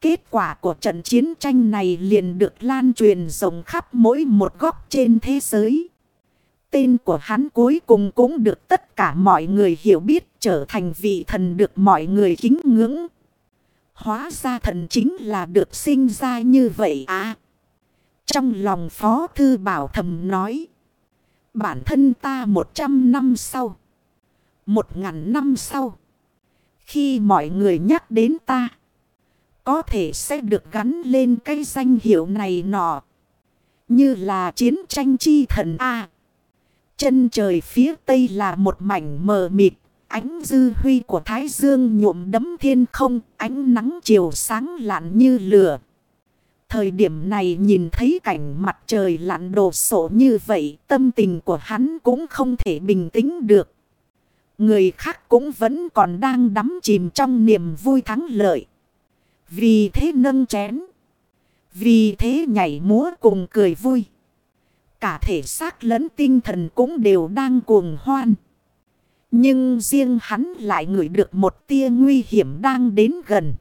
Kết quả của trận chiến tranh này liền được lan truyền rộng khắp mỗi một góc trên thế giới. Tên của hắn cuối cùng cũng được tất cả mọi người hiểu biết trở thành vị thần được mọi người kính ngưỡng. Hóa ra thần chính là được sinh ra như vậy à. Trong lòng Phó Thư Bảo thầm nói. Bản thân ta một trăm năm sau. Một ngàn năm sau. Khi mọi người nhắc đến ta. Có thể sẽ được gắn lên cái danh hiệu này nọ. Như là chiến tranh chi thần A. Chân trời phía tây là một mảnh mờ mịt. Ánh dư huy của Thái Dương nhuộm đấm thiên không. Ánh nắng chiều sáng lạn như lửa. Thời điểm này nhìn thấy cảnh mặt trời lặn đồ sổ như vậy. Tâm tình của hắn cũng không thể bình tĩnh được. Người khác cũng vẫn còn đang đắm chìm trong niềm vui thắng lợi. Vì thế nâng chén. Vì thế nhảy múa cùng cười vui. Cả thể xác lẫn tinh thần cũng đều đang cuồng hoan. Nhưng riêng hắn lại ngửi được một tia nguy hiểm đang đến gần.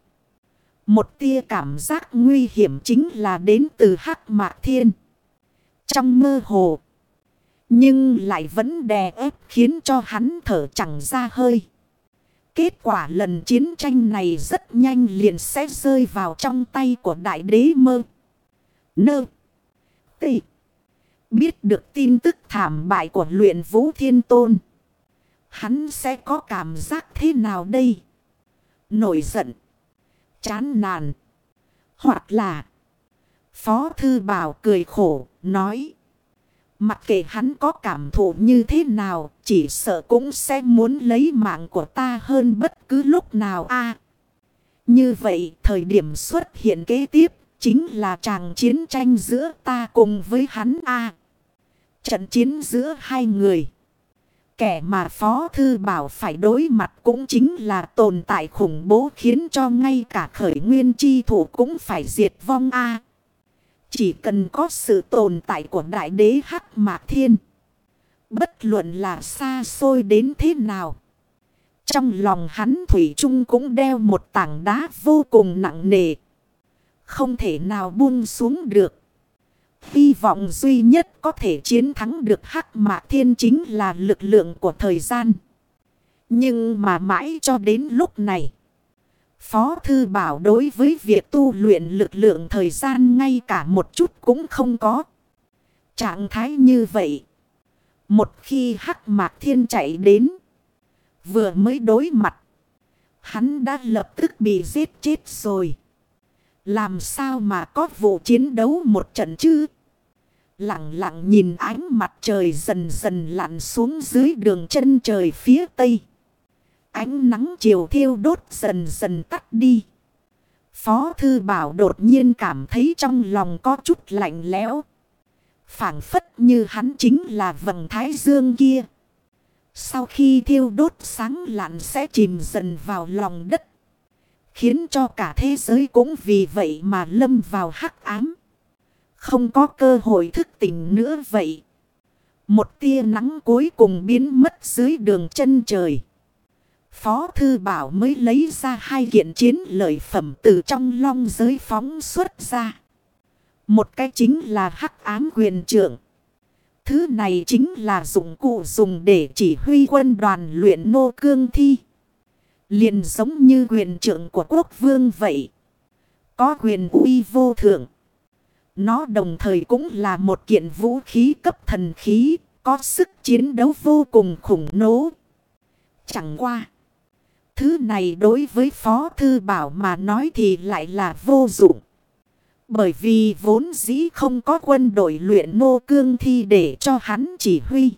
Một tia cảm giác nguy hiểm chính là đến từ hắc mạc thiên. Trong mơ hồ. Nhưng lại vẫn đè ép khiến cho hắn thở chẳng ra hơi. Kết quả lần chiến tranh này rất nhanh liền sẽ rơi vào trong tay của đại đế mơ. Nơ. Tị. Biết được tin tức thảm bại của luyện vũ thiên tôn. Hắn sẽ có cảm giác thế nào đây? Nổi giận. Chán nản. Hoặc là. Phó thư bảo cười khổ. Nói. Mặc kệ hắn có cảm thụ như thế nào, chỉ sợ cũng sẽ muốn lấy mạng của ta hơn bất cứ lúc nào a Như vậy, thời điểm xuất hiện kế tiếp, chính là tràng chiến tranh giữa ta cùng với hắn a Trận chiến giữa hai người. Kẻ mà Phó Thư Bảo phải đối mặt cũng chính là tồn tại khủng bố khiến cho ngay cả khởi nguyên chi thủ cũng phải diệt vong a chỉ cần có sự tồn tại của đại đế Hắc Mạc Thiên. Bất luận là xa xôi đến thế nào. Trong lòng hắn Thủy Trung cũng đeo một tảng đá vô cùng nặng nề. Không thể nào buông xuống được. Hy vọng duy nhất có thể chiến thắng được Hắc Mạc Thiên chính là lực lượng của thời gian. Nhưng mà mãi cho đến lúc này. Phó Thư Bảo đối với việc tu luyện lực lượng thời gian ngay cả một chút cũng không có. Trạng thái như vậy. Một khi Hắc Mạc Thiên chạy đến. Vừa mới đối mặt. Hắn đã lập tức bị giết chết rồi. Làm sao mà có vụ chiến đấu một trận chứ? Lặng lặng nhìn ánh mặt trời dần dần lặn xuống dưới đường chân trời phía tây. Ánh nắng chiều thiêu đốt dần dần tắt đi. Phó Thư Bảo đột nhiên cảm thấy trong lòng có chút lạnh lẽo. phảng phất như hắn chính là vầng thái dương kia. Sau khi thiêu đốt sáng lặn sẽ chìm dần vào lòng đất. Khiến cho cả thế giới cũng vì vậy mà lâm vào hắc ám. Không có cơ hội thức tỉnh nữa vậy. Một tia nắng cuối cùng biến mất dưới đường chân trời. Phó Thư Bảo mới lấy ra hai kiện chiến lợi phẩm từ trong long giới phóng xuất ra. Một cái chính là hắc ám quyền trưởng. Thứ này chính là dụng cụ dùng để chỉ huy quân đoàn luyện nô cương thi. Liền giống như quyền trưởng của quốc vương vậy. Có quyền uy vô thượng. Nó đồng thời cũng là một kiện vũ khí cấp thần khí. Có sức chiến đấu vô cùng khủng nố. Chẳng qua. Thứ này đối với Phó Thư Bảo mà nói thì lại là vô dụng. Bởi vì vốn dĩ không có quân đội luyện nô cương thi để cho hắn chỉ huy.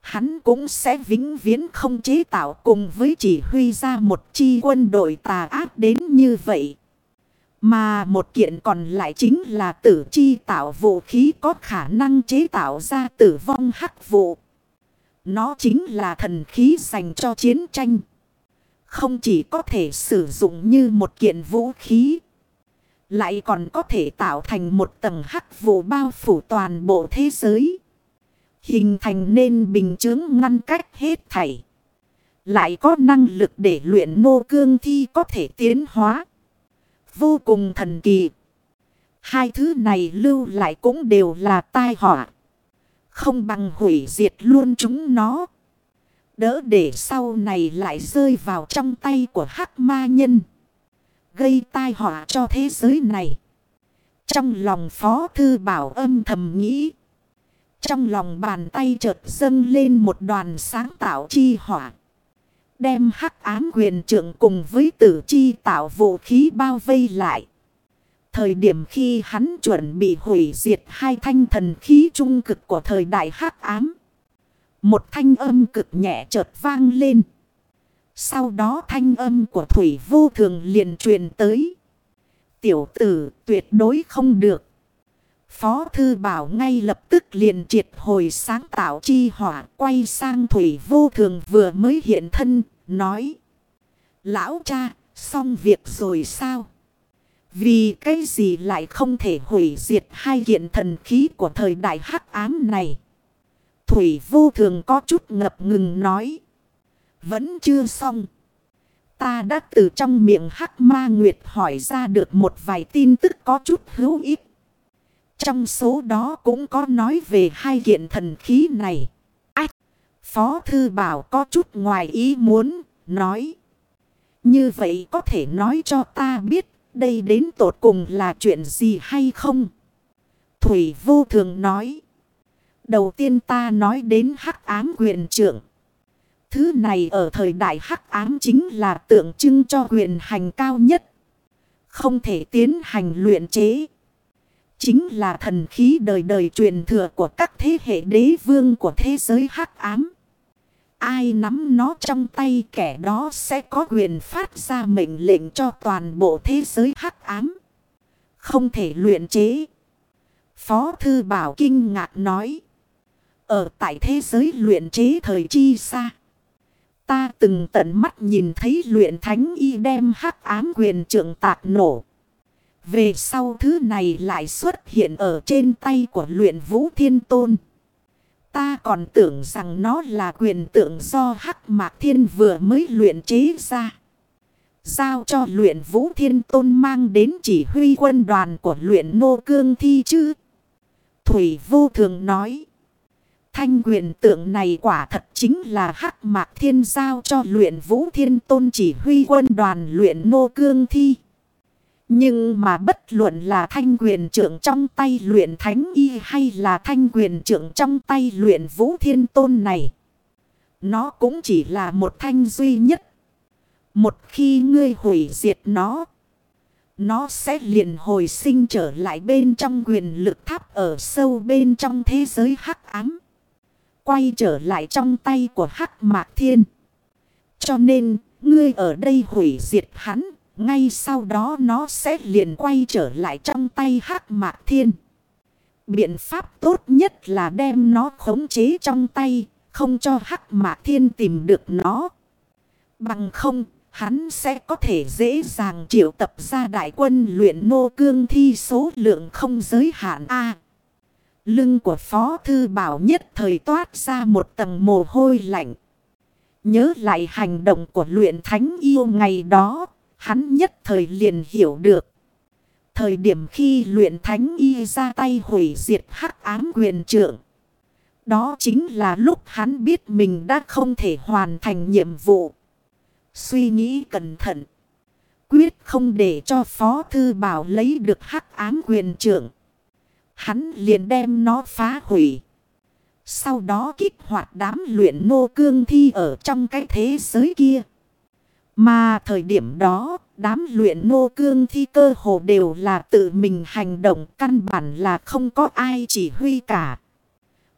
Hắn cũng sẽ vĩnh viễn không chế tạo cùng với chỉ huy ra một chi quân đội tà ác đến như vậy. Mà một kiện còn lại chính là tử chi tạo vũ khí có khả năng chế tạo ra tử vong hắc vụ. Nó chính là thần khí dành cho chiến tranh. Không chỉ có thể sử dụng như một kiện vũ khí. Lại còn có thể tạo thành một tầng hắc vụ bao phủ toàn bộ thế giới. Hình thành nên bình chứng ngăn cách hết thảy. Lại có năng lực để luyện nô cương thi có thể tiến hóa. Vô cùng thần kỳ. Hai thứ này lưu lại cũng đều là tai họa. Không bằng hủy diệt luôn chúng nó. Đỡ để sau này lại rơi vào trong tay của hắc ma nhân. Gây tai họa cho thế giới này. Trong lòng phó thư bảo âm thầm nghĩ. Trong lòng bàn tay chợt dâng lên một đoàn sáng tạo chi hỏa. Đem hắc ám quyền trưởng cùng với tử chi tạo vũ khí bao vây lại. Thời điểm khi hắn chuẩn bị hủy diệt hai thanh thần khí trung cực của thời đại hắc ám. Một thanh âm cực nhẹ chợt vang lên. Sau đó thanh âm của Thủy vô thường liền truyền tới. Tiểu tử tuyệt đối không được. Phó thư bảo ngay lập tức liền triệt hồi sáng tạo chi hỏa quay sang Thủy vô thường vừa mới hiện thân, nói. Lão cha, xong việc rồi sao? Vì cái gì lại không thể hủy diệt hai hiện thần khí của thời đại hắc ám này? Thủy vô thường có chút ngập ngừng nói. Vẫn chưa xong. Ta đã từ trong miệng hắc ma nguyệt hỏi ra được một vài tin tức có chút hữu ích. Trong số đó cũng có nói về hai kiện thần khí này. Ách! Phó thư bảo có chút ngoài ý muốn, nói. Như vậy có thể nói cho ta biết đây đến tột cùng là chuyện gì hay không? Thủy vô thường nói. Đầu tiên ta nói đến hắc ám quyền trưởng. Thứ này ở thời đại hắc ám chính là tượng trưng cho quyền hành cao nhất. Không thể tiến hành luyện chế. Chính là thần khí đời đời truyền thừa của các thế hệ đế vương của thế giới hắc ám. Ai nắm nó trong tay kẻ đó sẽ có quyền phát ra mệnh lệnh cho toàn bộ thế giới hắc ám. Không thể luyện chế. Phó Thư Bảo kinh ngạc nói. Ở tại thế giới luyện chế thời chi xa. Ta từng tận mắt nhìn thấy luyện thánh y đem hắc ám quyền trưởng tạc nổ. Về sau thứ này lại xuất hiện ở trên tay của luyện vũ thiên tôn. Ta còn tưởng rằng nó là quyền tượng do hắc mạc thiên vừa mới luyện chế ra. Giao cho luyện vũ thiên tôn mang đến chỉ huy quân đoàn của luyện nô cương thi chứ. Thủy vô thường nói. Thanh quyền tượng này quả thật chính là hắc mạc thiên giao cho luyện vũ thiên tôn chỉ huy quân đoàn luyện nô cương thi. Nhưng mà bất luận là thanh quyền trưởng trong tay luyện thánh y hay là thanh quyền trưởng trong tay luyện vũ thiên tôn này. Nó cũng chỉ là một thanh duy nhất. Một khi ngươi hủy diệt nó. Nó sẽ liền hồi sinh trở lại bên trong quyền lực tháp ở sâu bên trong thế giới hắc ám. Quay trở lại trong tay của hắc mạc thiên. Cho nên, ngươi ở đây hủy diệt hắn ngay sau đó nó sẽ liền quay trở lại trong tay hắc mạc thiên. Biện pháp tốt nhất là đem nó khống chế trong tay, không cho hắc mạc thiên tìm được nó. Bằng không, hắn sẽ có thể dễ dàng triệu tập ra đại quân luyện nô cương thi số lượng không giới hạn A. lưng của Phó Thư Bảo nhất thời toát ra một tầng mồ hôi lạnh. Nhớ lại hành động của luyện thánh yêu ngày đó. Hắn nhất thời liền hiểu được. Thời điểm khi luyện thánh y ra tay hủy diệt hắc ám quyền trượng. Đó chính là lúc hắn biết mình đã không thể hoàn thành nhiệm vụ. Suy nghĩ cẩn thận. Quyết không để cho Phó Thư Bảo lấy được hắc ám quyền trượng. Hắn liền đem nó phá hủy. Sau đó kích hoạt đám luyện nô cương thi ở trong cái thế giới kia. Mà thời điểm đó, đám luyện nô cương thi cơ hồ đều là tự mình hành động căn bản là không có ai chỉ huy cả.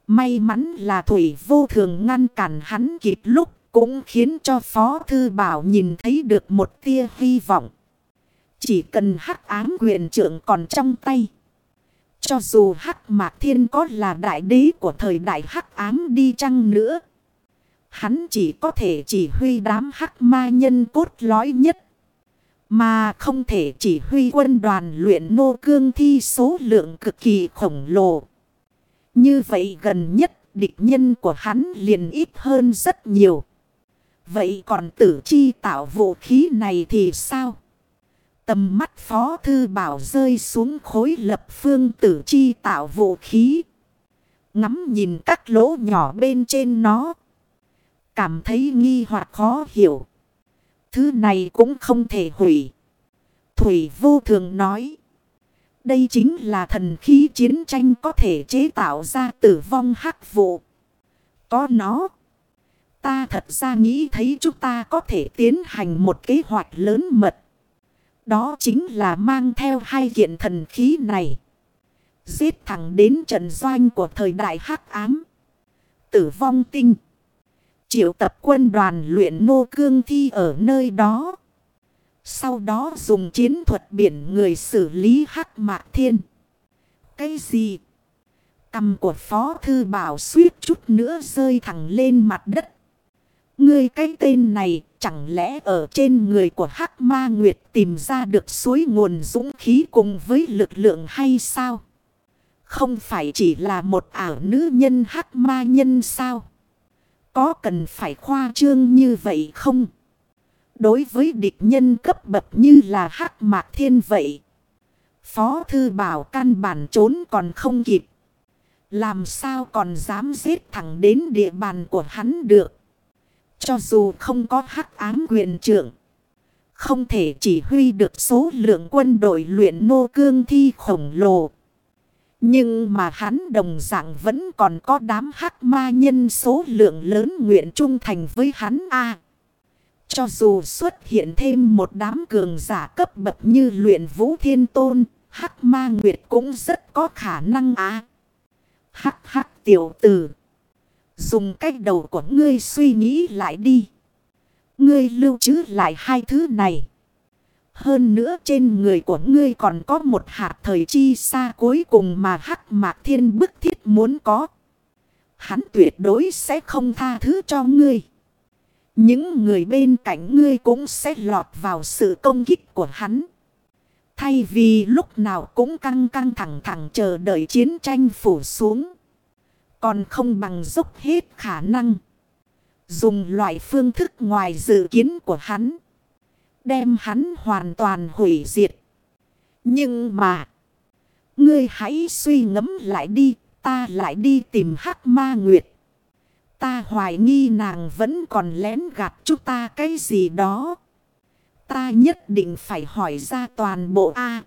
May mắn là Thủy vô thường ngăn cản hắn kịp lúc cũng khiến cho Phó Thư Bảo nhìn thấy được một tia hy vọng. Chỉ cần hắc ám quyền trưởng còn trong tay. Cho dù hắc mạc thiên có là đại đế của thời đại hắc ám đi chăng nữa. Hắn chỉ có thể chỉ huy đám hắc ma nhân cốt lõi nhất. Mà không thể chỉ huy quân đoàn luyện nô cương thi số lượng cực kỳ khổng lồ. Như vậy gần nhất, địch nhân của hắn liền ít hơn rất nhiều. Vậy còn tử chi tạo vũ khí này thì sao? Tầm mắt phó thư bảo rơi xuống khối lập phương tử chi tạo vũ khí. Ngắm nhìn các lỗ nhỏ bên trên nó. Cảm thấy nghi hoặc khó hiểu. Thứ này cũng không thể hủy. Thủy vô thường nói. Đây chính là thần khí chiến tranh có thể chế tạo ra tử vong hắc vụ. Có nó. Ta thật ra nghĩ thấy chúng ta có thể tiến hành một kế hoạch lớn mật. Đó chính là mang theo hai kiện thần khí này. Giết thẳng đến trận doanh của thời đại hắc ám. Tử vong tinh. Triệu tập quân đoàn luyện nô cương thi ở nơi đó. Sau đó dùng chiến thuật biển người xử lý hắc mạc thiên. Cái gì? Cầm của phó thư bảo suýt chút nữa rơi thẳng lên mặt đất. Ngươi cái tên này chẳng lẽ ở trên người của Hắc Ma Nguyệt tìm ra được suối nguồn dũng khí cùng với lực lượng hay sao? Không phải chỉ là một ảo nữ nhân Hắc Ma nhân sao? Có cần phải khoa trương như vậy không? Đối với địch nhân cấp bậc như là Hắc Mạc Thiên vậy. Phó Thư Bảo căn bản trốn còn không kịp. Làm sao còn dám giết thẳng đến địa bàn của hắn được. Cho dù không có hắc ám quyền trưởng. Không thể chỉ huy được số lượng quân đội luyện nô cương thi khổng lồ. Nhưng mà hắn đồng dạng vẫn còn có đám hắc ma nhân số lượng lớn nguyện trung thành với hắn a Cho dù xuất hiện thêm một đám cường giả cấp bậc như luyện vũ thiên tôn, hắc ma nguyệt cũng rất có khả năng a Hắc hắc tiểu tử. Dùng cách đầu của ngươi suy nghĩ lại đi. Ngươi lưu trữ lại hai thứ này. Hơn nữa trên người của ngươi còn có một hạt thời chi xa cuối cùng mà hắc mạc thiên bức thiết muốn có. Hắn tuyệt đối sẽ không tha thứ cho ngươi. Những người bên cạnh ngươi cũng sẽ lọt vào sự công kích của hắn. Thay vì lúc nào cũng căng căng thẳng thẳng chờ đợi chiến tranh phủ xuống. Còn không bằng dốc hết khả năng. Dùng loại phương thức ngoài dự kiến của hắn. Đem hắn hoàn toàn hủy diệt. Nhưng mà. Ngươi hãy suy ngẫm lại đi. Ta lại đi tìm hắc ma nguyệt. Ta hoài nghi nàng vẫn còn lén gạt chúng ta cái gì đó. Ta nhất định phải hỏi ra toàn bộ A.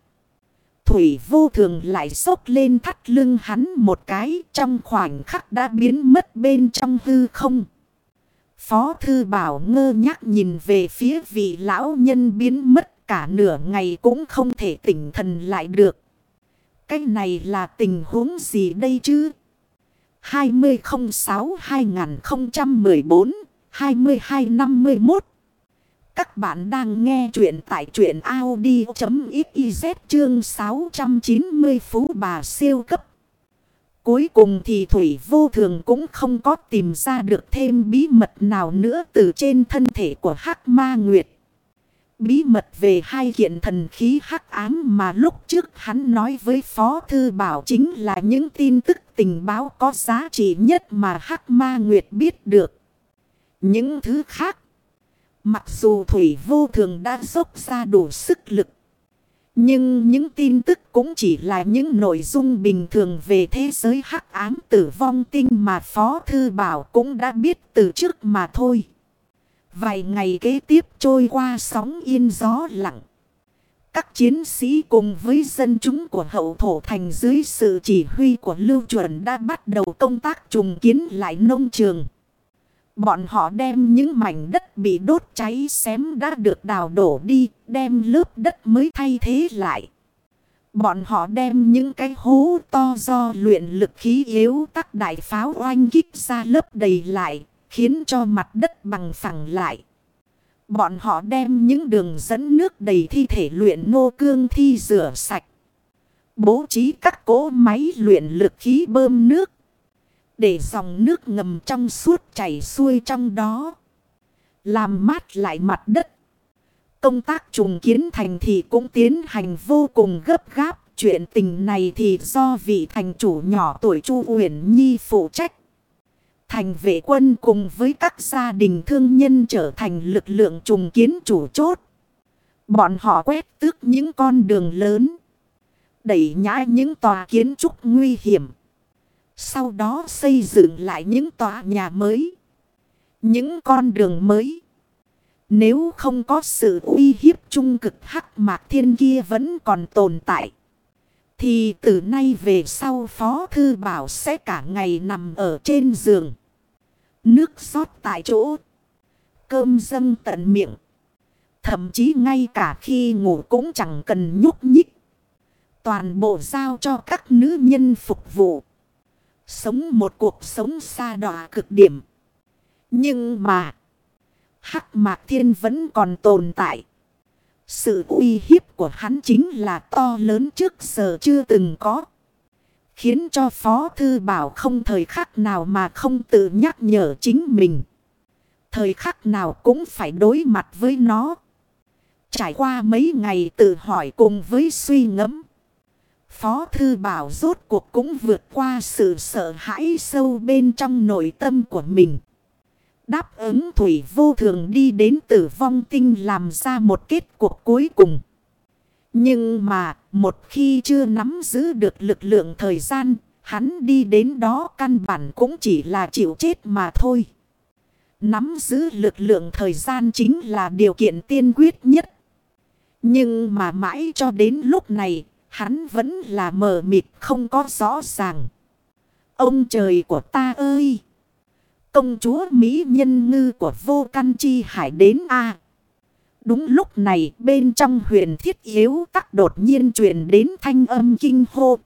Thủy vô thường lại sốc lên thắt lưng hắn một cái, trong khoảnh khắc đã biến mất bên trong hư không. Phó thư bảo ngơ nhắc nhìn về phía vị lão nhân biến mất cả nửa ngày cũng không thể tỉnh thần lại được. Cái này là tình huống gì đây chứ? 2006-2014-2251 các bạn đang nghe chuyện tại chuyện Audi.xyz chương 690 Phú Bà siêu cấp. Cuối cùng thì Thủy vô thường cũng không có tìm ra được thêm bí mật nào nữa từ trên thân thể của Hắc Ma Nguyệt. Bí mật về hai kiện thần khí hắc ám mà lúc trước hắn nói với Phó Thư Bảo chính là những tin tức tình báo có giá trị nhất mà Hắc Ma Nguyệt biết được. Những thứ khác, Mặc dù Thủy vô thường đã dốc ra đủ sức lực. Nhưng những tin tức cũng chỉ là những nội dung bình thường về thế giới hắc ám tử vong tinh mà Phó Thư Bảo cũng đã biết từ trước mà thôi. Vài ngày kế tiếp trôi qua sóng yên gió lặng. Các chiến sĩ cùng với dân chúng của hậu thổ thành dưới sự chỉ huy của Lưu Chuẩn đã bắt đầu công tác trùng kiến lại nông trường. Bọn họ đem những mảnh đất bị đốt cháy xém đã được đào đổ đi, đem lớp đất mới thay thế lại. Bọn họ đem những cái hố to do luyện lực khí yếu tắc đại pháo oanh kích ra lớp đầy lại, khiến cho mặt đất bằng phẳng lại. Bọn họ đem những đường dẫn nước đầy thi thể luyện nô cương thi rửa sạch. Bố trí các cỗ máy luyện lực khí bơm nước. Để dòng nước ngầm trong suốt chảy xuôi trong đó. Làm mát lại mặt đất. Công tác trùng kiến thành thì cũng tiến hành vô cùng gấp gáp. Chuyện tình này thì do vị thành chủ nhỏ tuổi Chu Uyển Nhi phụ trách. Thành vệ quân cùng với các gia đình thương nhân trở thành lực lượng trùng kiến chủ chốt. Bọn họ quét tước những con đường lớn. Đẩy nhã những tòa kiến trúc nguy hiểm. Sau đó xây dựng lại những tòa nhà mới. Những con đường mới. Nếu không có sự uy hiếp trung cực hắc mạc thiên kia vẫn còn tồn tại. Thì từ nay về sau Phó Thư Bảo sẽ cả ngày nằm ở trên giường. Nước rót tại chỗ. Cơm dâng tận miệng. Thậm chí ngay cả khi ngủ cũng chẳng cần nhúc nhích. Toàn bộ giao cho các nữ nhân phục vụ. Sống một cuộc sống xa đọa cực điểm. Nhưng mà. Hắc mạc thiên vẫn còn tồn tại. Sự uy hiếp của hắn chính là to lớn trước giờ chưa từng có. Khiến cho Phó Thư Bảo không thời khắc nào mà không tự nhắc nhở chính mình. Thời khắc nào cũng phải đối mặt với nó. Trải qua mấy ngày tự hỏi cùng với suy ngẫm. Phó Thư Bảo rốt cuộc cũng vượt qua sự sợ hãi sâu bên trong nội tâm của mình. Đáp ứng Thủy vô thường đi đến tử vong tinh làm ra một kết cuộc cuối cùng. Nhưng mà một khi chưa nắm giữ được lực lượng thời gian, hắn đi đến đó căn bản cũng chỉ là chịu chết mà thôi. Nắm giữ lực lượng thời gian chính là điều kiện tiên quyết nhất. Nhưng mà mãi cho đến lúc này, hắn vẫn là mờ mịt, không có rõ ràng. Ông trời của ta ơi! Công chúa Mỹ nhân ngư của vô căn chi hải đến A. Đúng lúc này, bên trong huyền thiết yếu tắc đột nhiên truyền đến thanh âm kinh hô.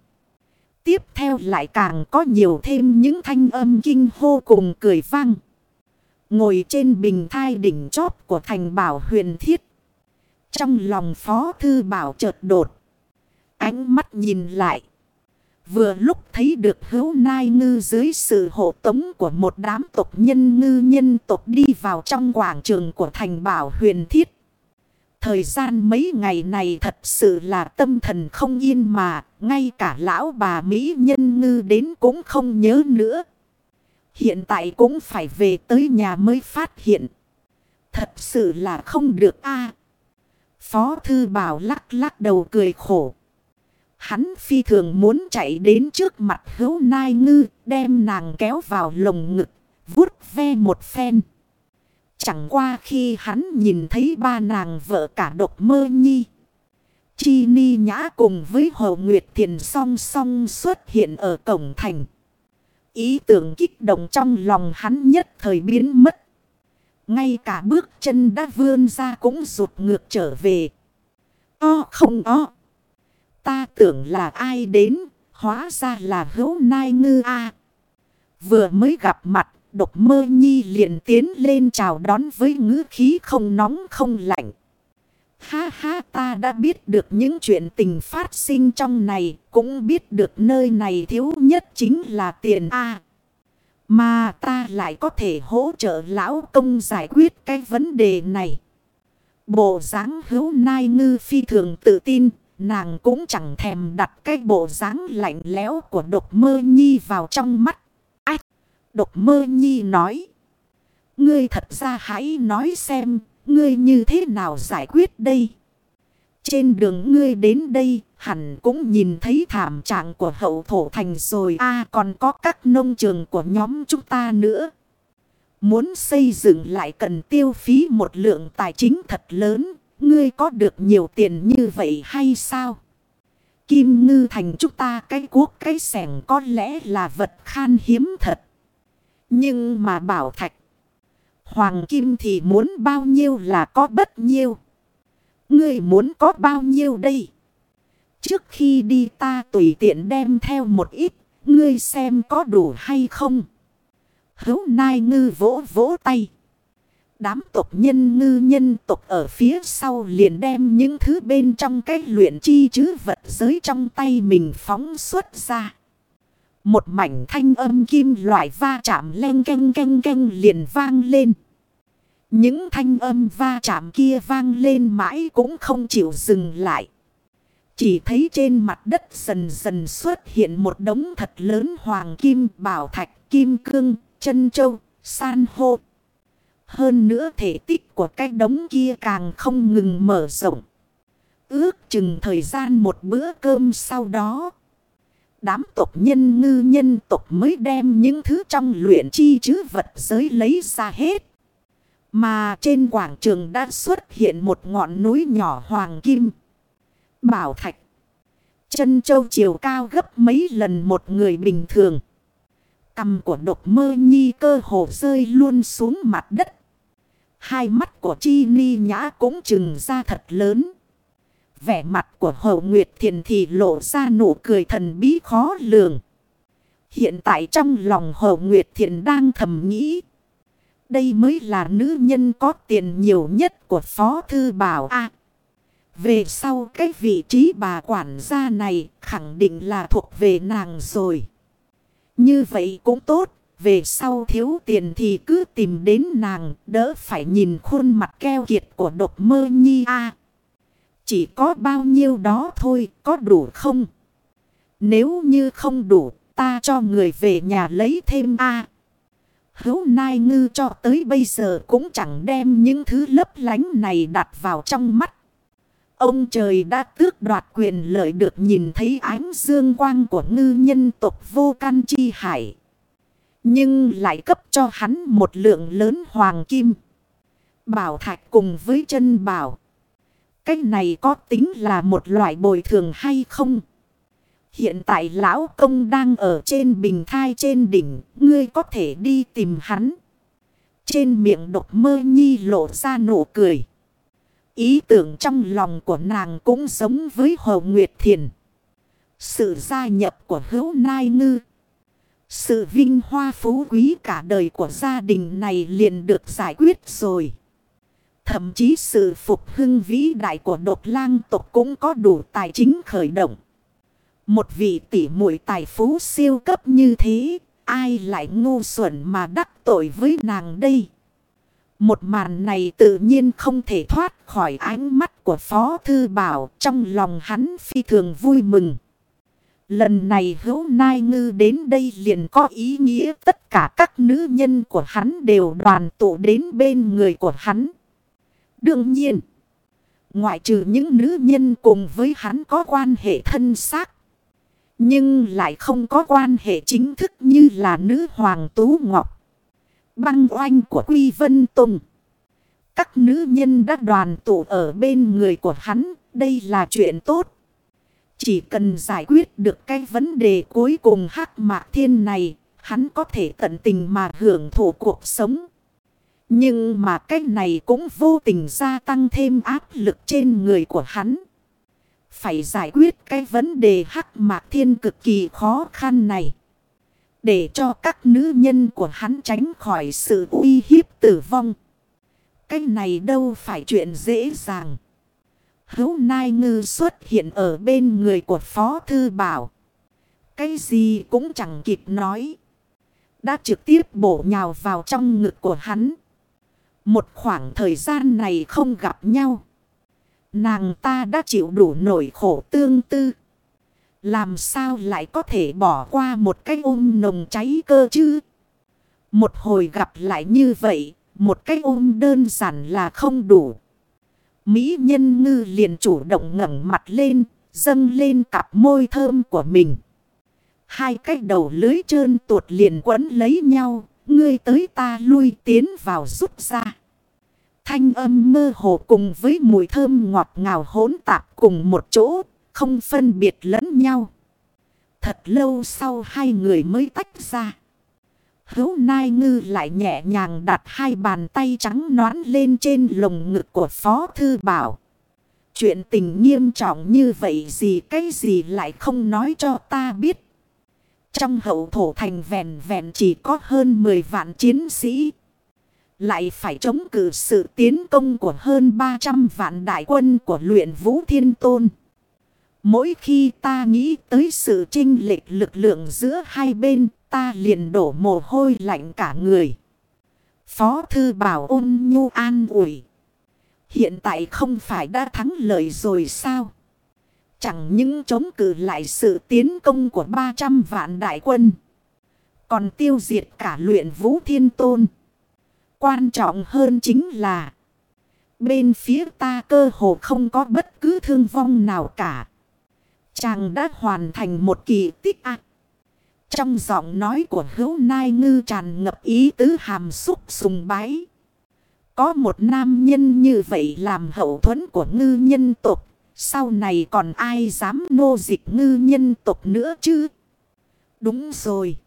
Tiếp theo lại càng có nhiều thêm những thanh âm kinh hô cùng cười vang. Ngồi trên bình thai đỉnh chóp của thành bảo huyền thiết. Trong lòng phó thư bảo chợt đột. Ánh mắt nhìn lại. Vừa lúc thấy được hữu nai ngư dưới sự hộ tống của một đám tộc nhân ngư nhân tộc đi vào trong quảng trường của thành bảo huyền thiết. Thời gian mấy ngày này thật sự là tâm thần không yên mà, ngay cả lão bà Mỹ nhân ngư đến cũng không nhớ nữa. Hiện tại cũng phải về tới nhà mới phát hiện. Thật sự là không được a Phó Thư Bảo lắc lắc đầu cười khổ. Hắn phi thường muốn chạy đến trước mặt hữu nai ngư, đem nàng kéo vào lồng ngực, vuốt ve một phen. Chẳng qua khi hắn nhìn thấy ba nàng vợ cả độc mơ nhi. Chi ni nhã cùng với Hồ Nguyệt Thiền song song xuất hiện ở cổng thành. Ý tưởng kích động trong lòng hắn nhất thời biến mất. Ngay cả bước chân đã vươn ra cũng rụt ngược trở về. O không o. Ta tưởng là ai đến, hóa ra là hữu nai ngư a Vừa mới gặp mặt độc mơ nhi liền tiến lên chào đón với ngữ khí không nóng không lạnh. Ha ha ta đã biết được những chuyện tình phát sinh trong này, cũng biết được nơi này thiếu nhất chính là tiền A. mà ta lại có thể hỗ trợ lão công giải quyết cái vấn đề này. Bộ dáng hữu nai ngư phi thường tự tin, nàng cũng chẳng thèm đặt cái bộ dáng lạnh lẽo của độc mơ nhi vào trong mắt. Độc mơ nhi nói. Ngươi thật ra hãy nói xem, ngươi như thế nào giải quyết đây? Trên đường ngươi đến đây, hẳn cũng nhìn thấy thảm trạng của hậu thổ thành rồi. a còn có các nông trường của nhóm chúng ta nữa. Muốn xây dựng lại cần tiêu phí một lượng tài chính thật lớn. Ngươi có được nhiều tiền như vậy hay sao? Kim ngư thành chúng ta cái cuốc cái sẻng có lẽ là vật khan hiếm thật. Nhưng mà bảo thạch. Hoàng kim thì muốn bao nhiêu là có bất nhiêu. Ngươi muốn có bao nhiêu đây? Trước khi đi ta tùy tiện đem theo một ít. Ngươi xem có đủ hay không? Hấu nai ngư vỗ vỗ tay. Đám tộc nhân ngư nhân tộc ở phía sau liền đem những thứ bên trong cái luyện chi chứ vật giới trong tay mình phóng xuất ra. Một mảnh thanh âm kim loại va chạm len canh canh canh liền vang lên. Những thanh âm va chạm kia vang lên mãi cũng không chịu dừng lại. Chỉ thấy trên mặt đất dần dần xuất hiện một đống thật lớn hoàng kim, bảo thạch, kim cương, chân châu, san hô. Hơn nữa thể tích của cái đống kia càng không ngừng mở rộng. Ước chừng thời gian một bữa cơm sau đó. Đám tộc nhân ngư nhân tộc mới đem những thứ trong luyện chi chứ vật giới lấy ra hết. Mà trên quảng trường đã xuất hiện một ngọn núi nhỏ hoàng kim. Bảo thạch. Chân châu chiều cao gấp mấy lần một người bình thường. Cầm của độc mơ nhi cơ hồ rơi luôn xuống mặt đất. Hai mắt của chi ni nhã cũng trừng ra thật lớn. Vẻ mặt của hậu nguyệt thiền thì lộ ra nụ cười thần bí khó lường. Hiện tại trong lòng hậu nguyệt thiền đang thầm nghĩ. Đây mới là nữ nhân có tiền nhiều nhất của Phó Thư Bảo A. về sau cái vị trí bà quản gia này khẳng định là thuộc về nàng rồi. Như vậy cũng tốt. Về sau thiếu tiền thì cứ tìm đến nàng, đỡ phải nhìn khuôn mặt keo kiệt của độc mơ nhi a Chỉ có bao nhiêu đó thôi, có đủ không? Nếu như không đủ, ta cho người về nhà lấy thêm a Hấu nai ngư cho tới bây giờ cũng chẳng đem những thứ lấp lánh này đặt vào trong mắt. Ông trời đã tước đoạt quyền lợi được nhìn thấy ánh dương quang của ngư nhân tộc vô can chi hải. Nhưng lại cấp cho hắn một lượng lớn hoàng kim. Bảo thạch cùng với chân bảo. Cái này có tính là một loại bồi thường hay không? Hiện tại lão công đang ở trên bình thai trên đỉnh. Ngươi có thể đi tìm hắn. Trên miệng độc mơ nhi lộ ra nụ cười. Ý tưởng trong lòng của nàng cũng giống với Hồ Nguyệt Thiền. Sự gia nhập của hữu nai ngư. Sự vinh hoa phú quý cả đời của gia đình này liền được giải quyết rồi. Thậm chí sự phục hưng vĩ đại của độc lang tộc cũng có đủ tài chính khởi động. Một vị tỷ muội tài phú siêu cấp như thế, ai lại ngu xuẩn mà đắc tội với nàng đây? Một màn này tự nhiên không thể thoát khỏi ánh mắt của Phó Thư Bảo trong lòng hắn phi thường vui mừng. Lần này hữu nai ngư đến đây liền có ý nghĩa tất cả các nữ nhân của hắn đều đoàn tụ đến bên người của hắn. Đương nhiên, ngoại trừ những nữ nhân cùng với hắn có quan hệ thân xác. Nhưng lại không có quan hệ chính thức như là nữ hoàng Tú Ngọc. Băng oanh của Quy Vân Tùng. Các nữ nhân đã đoàn tụ ở bên người của hắn. Đây là chuyện tốt. Chỉ cần giải quyết được cái vấn đề cuối cùng hắc mạc thiên này, hắn có thể tận tình mà hưởng thụ cuộc sống. Nhưng mà cái này cũng vô tình gia tăng thêm áp lực trên người của hắn. Phải giải quyết cái vấn đề hắc mạc thiên cực kỳ khó khăn này. Để cho các nữ nhân của hắn tránh khỏi sự uy hiếp tử vong. Cái này đâu phải chuyện dễ dàng. Hữu Nai Ngư xuất hiện ở bên người của Phó Thư Bảo. Cái gì cũng chẳng kịp nói. Đã trực tiếp bổ nhào vào trong ngực của hắn. Một khoảng thời gian này không gặp nhau. Nàng ta đã chịu đủ nổi khổ tương tư. Làm sao lại có thể bỏ qua một cái ôm nồng cháy cơ chứ? Một hồi gặp lại như vậy, một cái ôm đơn giản là không đủ. Mỹ nhân ngư liền chủ động ngẩng mặt lên, dâng lên cặp môi thơm của mình. Hai cái đầu lưới trơn tuột liền quấn lấy nhau, ngươi tới ta lui tiến vào rút ra. Thanh âm mơ hồ cùng với mùi thơm ngọt ngào hỗn tạp cùng một chỗ, không phân biệt lẫn nhau. Thật lâu sau hai người mới tách ra. Hữu nai ngư lại nhẹ nhàng đặt hai bàn tay trắng nón lên trên lồng ngực của Phó Thư Bảo. Chuyện tình nghiêm trọng như vậy gì cái gì lại không nói cho ta biết. Trong hậu thổ thành vẹn vẹn chỉ có hơn 10 vạn chiến sĩ. Lại phải chống cự sự tiến công của hơn 300 vạn đại quân của luyện vũ thiên tôn. Mỗi khi ta nghĩ tới sự trinh lệch lực lượng giữa hai bên, ta liền đổ mồ hôi lạnh cả người. Phó thư bảo ôn nhu an ủi. Hiện tại không phải đã thắng lợi rồi sao? Chẳng những chống cự lại sự tiến công của 300 vạn đại quân. Còn tiêu diệt cả luyện vũ thiên tôn. Quan trọng hơn chính là. Bên phía ta cơ hồ không có bất cứ thương vong nào cả. Chàng đã hoàn thành một kỳ tích ác. Trong giọng nói của hữu nai ngư tràn ngập ý tứ hàm xúc sùng bái. Có một nam nhân như vậy làm hậu thuẫn của ngư nhân tục. Sau này còn ai dám nô dịch ngư nhân tục nữa chứ? Đúng rồi.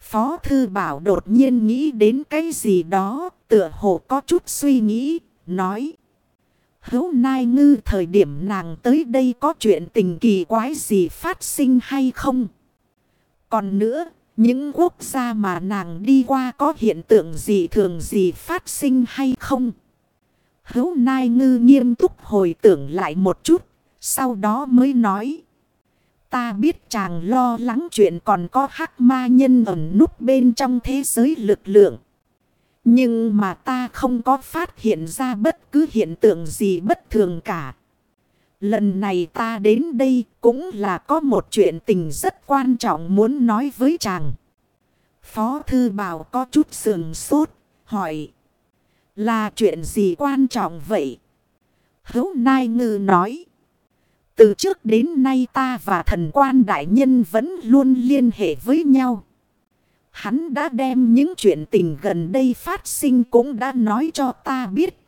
Phó Thư Bảo đột nhiên nghĩ đến cái gì đó, tựa hồ có chút suy nghĩ, nói. Hữu Nai Ngư thời điểm nàng tới đây có chuyện tình kỳ quái gì phát sinh hay không? Còn nữa, những quốc gia mà nàng đi qua có hiện tượng gì thường gì phát sinh hay không? Hữu Nai Ngư nghiêm túc hồi tưởng lại một chút, sau đó mới nói. Ta biết chàng lo lắng chuyện còn có hắc ma nhân ẩn núp bên trong thế giới lực lượng. Nhưng mà ta không có phát hiện ra bất cứ hiện tượng gì bất thường cả. Lần này ta đến đây cũng là có một chuyện tình rất quan trọng muốn nói với chàng. Phó Thư Bảo có chút sườn sốt, hỏi. Là chuyện gì quan trọng vậy? Hữu Nai Ngư nói. Từ trước đến nay ta và thần quan đại nhân vẫn luôn liên hệ với nhau. Hắn đã đem những chuyện tình gần đây phát sinh cũng đã nói cho ta biết.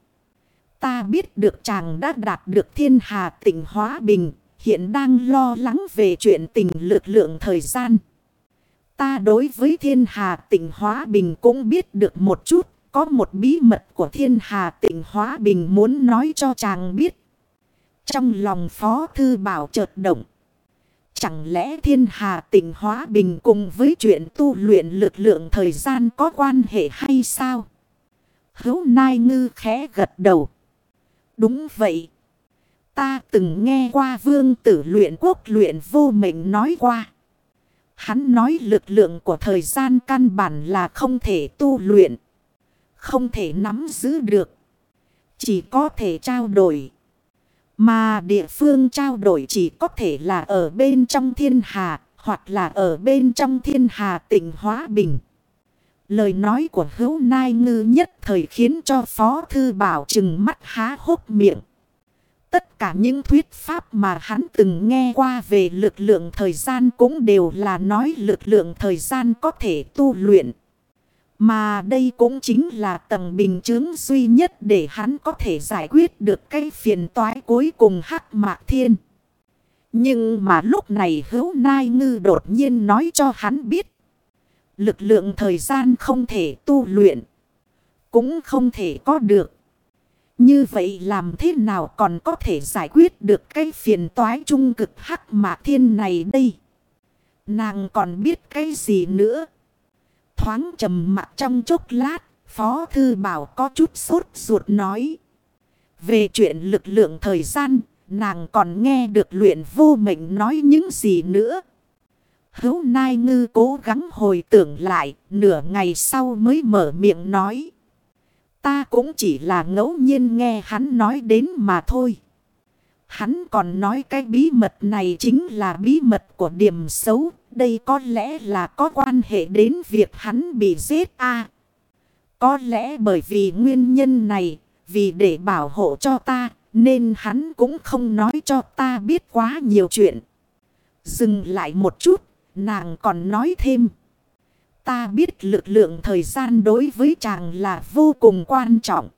Ta biết được chàng đã đạt được thiên hà tỉnh hóa bình, hiện đang lo lắng về chuyện tình lực lượng thời gian. Ta đối với thiên hà tỉnh hóa bình cũng biết được một chút, có một bí mật của thiên hà tỉnh hóa bình muốn nói cho chàng biết. Trong lòng phó thư bảo chợt động. Chẳng lẽ thiên hà tỉnh hóa bình cùng với chuyện tu luyện lực lượng thời gian có quan hệ hay sao? Hấu Nai Ngư khẽ gật đầu. Đúng vậy. Ta từng nghe qua vương tử luyện quốc luyện vô mệnh nói qua. Hắn nói lực lượng của thời gian căn bản là không thể tu luyện. Không thể nắm giữ được. Chỉ có thể trao đổi. Mà địa phương trao đổi chỉ có thể là ở bên trong thiên hà, hoặc là ở bên trong thiên hà tỉnh Hóa Bình. Lời nói của hữu nai ngư nhất thời khiến cho Phó Thư Bảo chừng mắt há hốc miệng. Tất cả những thuyết pháp mà hắn từng nghe qua về lực lượng thời gian cũng đều là nói lực lượng thời gian có thể tu luyện. Mà đây cũng chính là tầng bình chứng duy nhất để hắn có thể giải quyết được cái phiền toái cuối cùng hắc mạc thiên. Nhưng mà lúc này hữu nai ngư đột nhiên nói cho hắn biết. Lực lượng thời gian không thể tu luyện. Cũng không thể có được. Như vậy làm thế nào còn có thể giải quyết được cái phiền toái trung cực hắc mạc thiên này đây? Nàng còn biết cái gì nữa? thoáng trầm mặt trong chốc lát, Phó Thư Bảo có chút sốt ruột nói. Về chuyện lực lượng thời gian, nàng còn nghe được luyện vô mệnh nói những gì nữa. Hữu Nai Ngư cố gắng hồi tưởng lại, nửa ngày sau mới mở miệng nói. Ta cũng chỉ là ngẫu nhiên nghe hắn nói đến mà thôi. Hắn còn nói cái bí mật này chính là bí mật của điểm xấu. Đây có lẽ là có quan hệ đến việc hắn bị giết a Có lẽ bởi vì nguyên nhân này, vì để bảo hộ cho ta, Nên hắn cũng không nói cho ta biết quá nhiều chuyện. Dừng lại một chút, nàng còn nói thêm. Ta biết lực lượng thời gian đối với chàng là vô cùng quan trọng.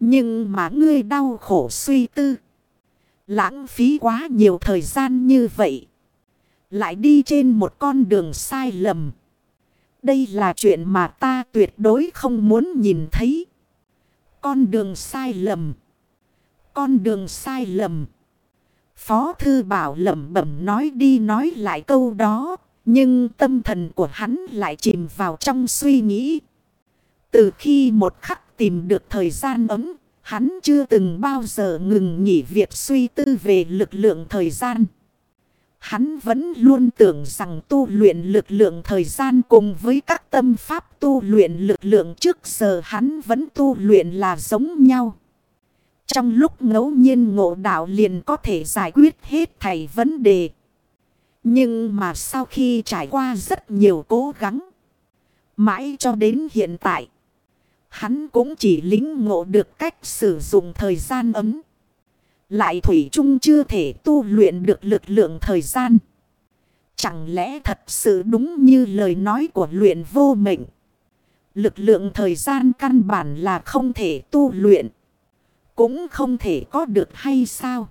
Nhưng mà ngươi đau khổ suy tư. Lãng phí quá nhiều thời gian như vậy. Lại đi trên một con đường sai lầm. Đây là chuyện mà ta tuyệt đối không muốn nhìn thấy. Con đường sai lầm. Con đường sai lầm. Phó thư bảo lẩm bẩm nói đi nói lại câu đó. Nhưng tâm thần của hắn lại chìm vào trong suy nghĩ. Từ khi một khắc tìm được thời gian ấm, hắn chưa từng bao giờ ngừng nghỉ việc suy tư về lực lượng thời gian. Hắn vẫn luôn tưởng rằng tu luyện lực lượng thời gian cùng với các tâm pháp tu luyện lực lượng trước giờ hắn vẫn tu luyện là giống nhau. Trong lúc ngẫu nhiên ngộ đạo liền có thể giải quyết hết thảy vấn đề. Nhưng mà sau khi trải qua rất nhiều cố gắng. Mãi cho đến hiện tại. Hắn cũng chỉ lính ngộ được cách sử dụng thời gian ấm. Lại Thủy Trung chưa thể tu luyện được lực lượng thời gian. Chẳng lẽ thật sự đúng như lời nói của luyện vô mệnh. Lực lượng thời gian căn bản là không thể tu luyện. Cũng không thể có được hay sao?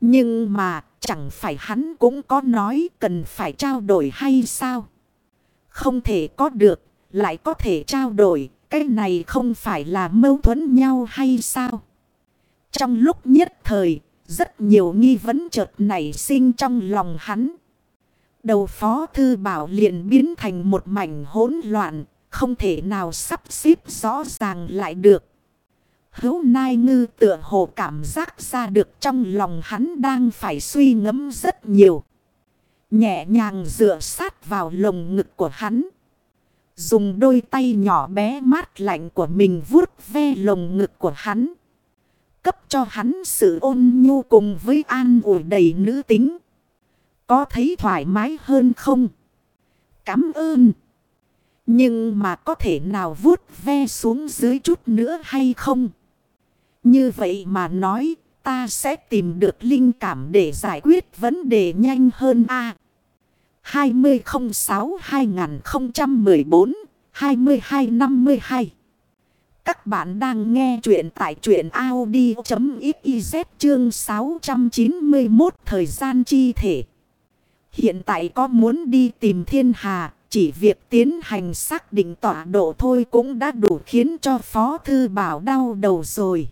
Nhưng mà chẳng phải hắn cũng có nói cần phải trao đổi hay sao? Không thể có được, lại có thể trao đổi. Cái này không phải là mâu thuẫn nhau hay sao? Trong lúc nhất thời, rất nhiều nghi vấn chợt nảy sinh trong lòng hắn. Đầu phó thư bảo liền biến thành một mảnh hỗn loạn, không thể nào sắp xếp rõ ràng lại được. Hữu Nai Ngư tựa hồ cảm giác ra được trong lòng hắn đang phải suy ngẫm rất nhiều. Nhẹ nhàng dựa sát vào lồng ngực của hắn. Dùng đôi tay nhỏ bé mát lạnh của mình vuốt ve lồng ngực của hắn. Cấp cho hắn sự ôn nhu cùng với an ủi đầy nữ tính. Có thấy thoải mái hơn không? Cảm ơn. Nhưng mà có thể nào vuốt ve xuống dưới chút nữa hay không? Như vậy mà nói, ta sẽ tìm được linh cảm để giải quyết vấn đề nhanh hơn a. 2006-2014-2252 Các bạn đang nghe chuyện tại truyện Audi.xyz chương 691 thời gian chi thể. Hiện tại có muốn đi tìm thiên hà, chỉ việc tiến hành xác định tọa độ thôi cũng đã đủ khiến cho Phó Thư Bảo đau đầu rồi.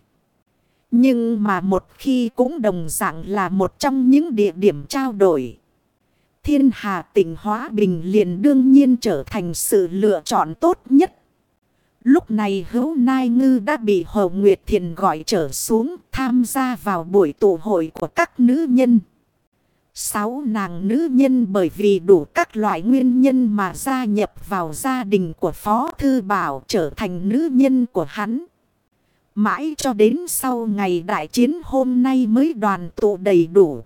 Nhưng mà một khi cũng đồng dạng là một trong những địa điểm trao đổi. Thiên Hà tỉnh Hóa Bình liền đương nhiên trở thành sự lựa chọn tốt nhất. Lúc này hữu Nai Ngư đã bị Hồ Nguyệt Thiền gọi trở xuống tham gia vào buổi tụ hội của các nữ nhân. Sáu nàng nữ nhân bởi vì đủ các loại nguyên nhân mà gia nhập vào gia đình của Phó Thư Bảo trở thành nữ nhân của hắn. Mãi cho đến sau ngày đại chiến hôm nay mới đoàn tụ đầy đủ.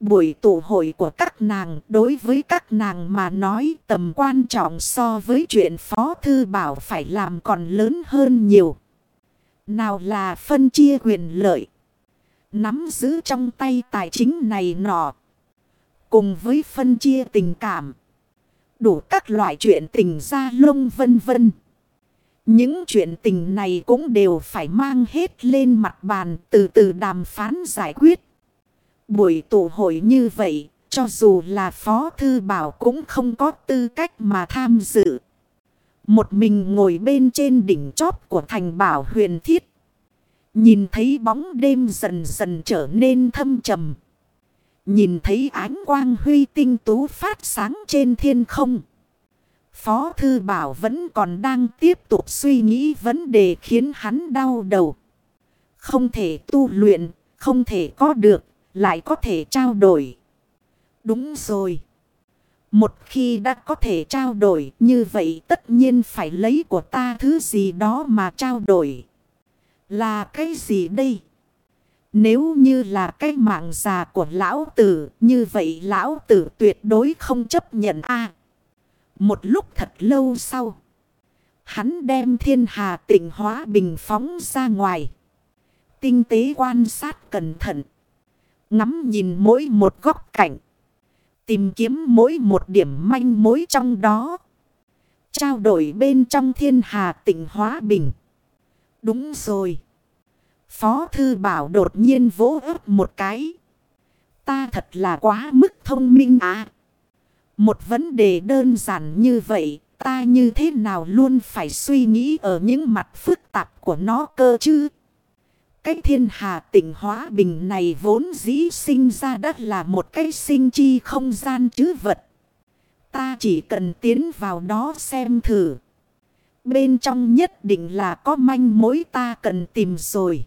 Buổi tụ hội của các nàng, đối với các nàng mà nói, tầm quan trọng so với chuyện Phó Thư Bảo phải làm còn lớn hơn nhiều. Nào là phân chia quyền lợi. Nắm giữ trong tay tài chính này nọ. Cùng với phân chia tình cảm. Đủ các loại chuyện tình ra lông vân vân. Những chuyện tình này cũng đều phải mang hết lên mặt bàn từ từ đàm phán giải quyết. Buổi tụ hội như vậy, cho dù là Phó Thư Bảo cũng không có tư cách mà tham dự. Một mình ngồi bên trên đỉnh chóp của thành bảo huyền thiết. Nhìn thấy bóng đêm dần dần trở nên thâm trầm. Nhìn thấy ánh quang huy tinh tú phát sáng trên thiên không. Phó Thư Bảo vẫn còn đang tiếp tục suy nghĩ vấn đề khiến hắn đau đầu. Không thể tu luyện, không thể có được, lại có thể trao đổi. Đúng rồi. Một khi đã có thể trao đổi như vậy tất nhiên phải lấy của ta thứ gì đó mà trao đổi. Là cái gì đây? Nếu như là cái mạng già của lão tử, như vậy lão tử tuyệt đối không chấp nhận a một lúc thật lâu sau. Hắn đem thiên hà tịnh hóa bình phóng ra ngoài. Tinh tế quan sát cẩn thận. Ngắm nhìn mỗi một góc cảnh. Tìm kiếm mỗi một điểm manh mối trong đó. Trao đổi bên trong thiên hà tỉnh Hóa Bình. Đúng rồi. Phó Thư Bảo đột nhiên vỗ ớt một cái. Ta thật là quá mức thông minh à. Một vấn đề đơn giản như vậy, ta như thế nào luôn phải suy nghĩ ở những mặt phức tạp của nó cơ chứ. Cái thiên hà tỉnh hóa bình này vốn dĩ sinh ra đất là một cái sinh chi không gian chứ vật. Ta chỉ cần tiến vào đó xem thử. Bên trong nhất định là có manh mối ta cần tìm rồi.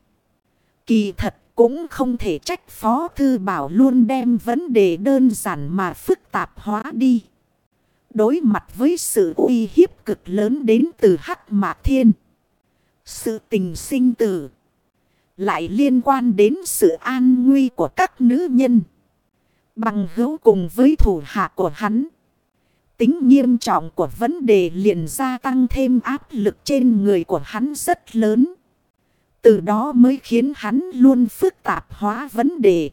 Kỳ thật cũng không thể trách Phó Thư Bảo luôn đem vấn đề đơn giản mà phức tạp hóa đi. Đối mặt với sự uy hiếp cực lớn đến từ Hắc Mạc Thiên. Sự tình sinh tử. Lại liên quan đến sự an nguy của các nữ nhân. Bằng hữu cùng với thủ hạ của hắn. Tính nghiêm trọng của vấn đề liền gia tăng thêm áp lực trên người của hắn rất lớn. Từ đó mới khiến hắn luôn phức tạp hóa vấn đề.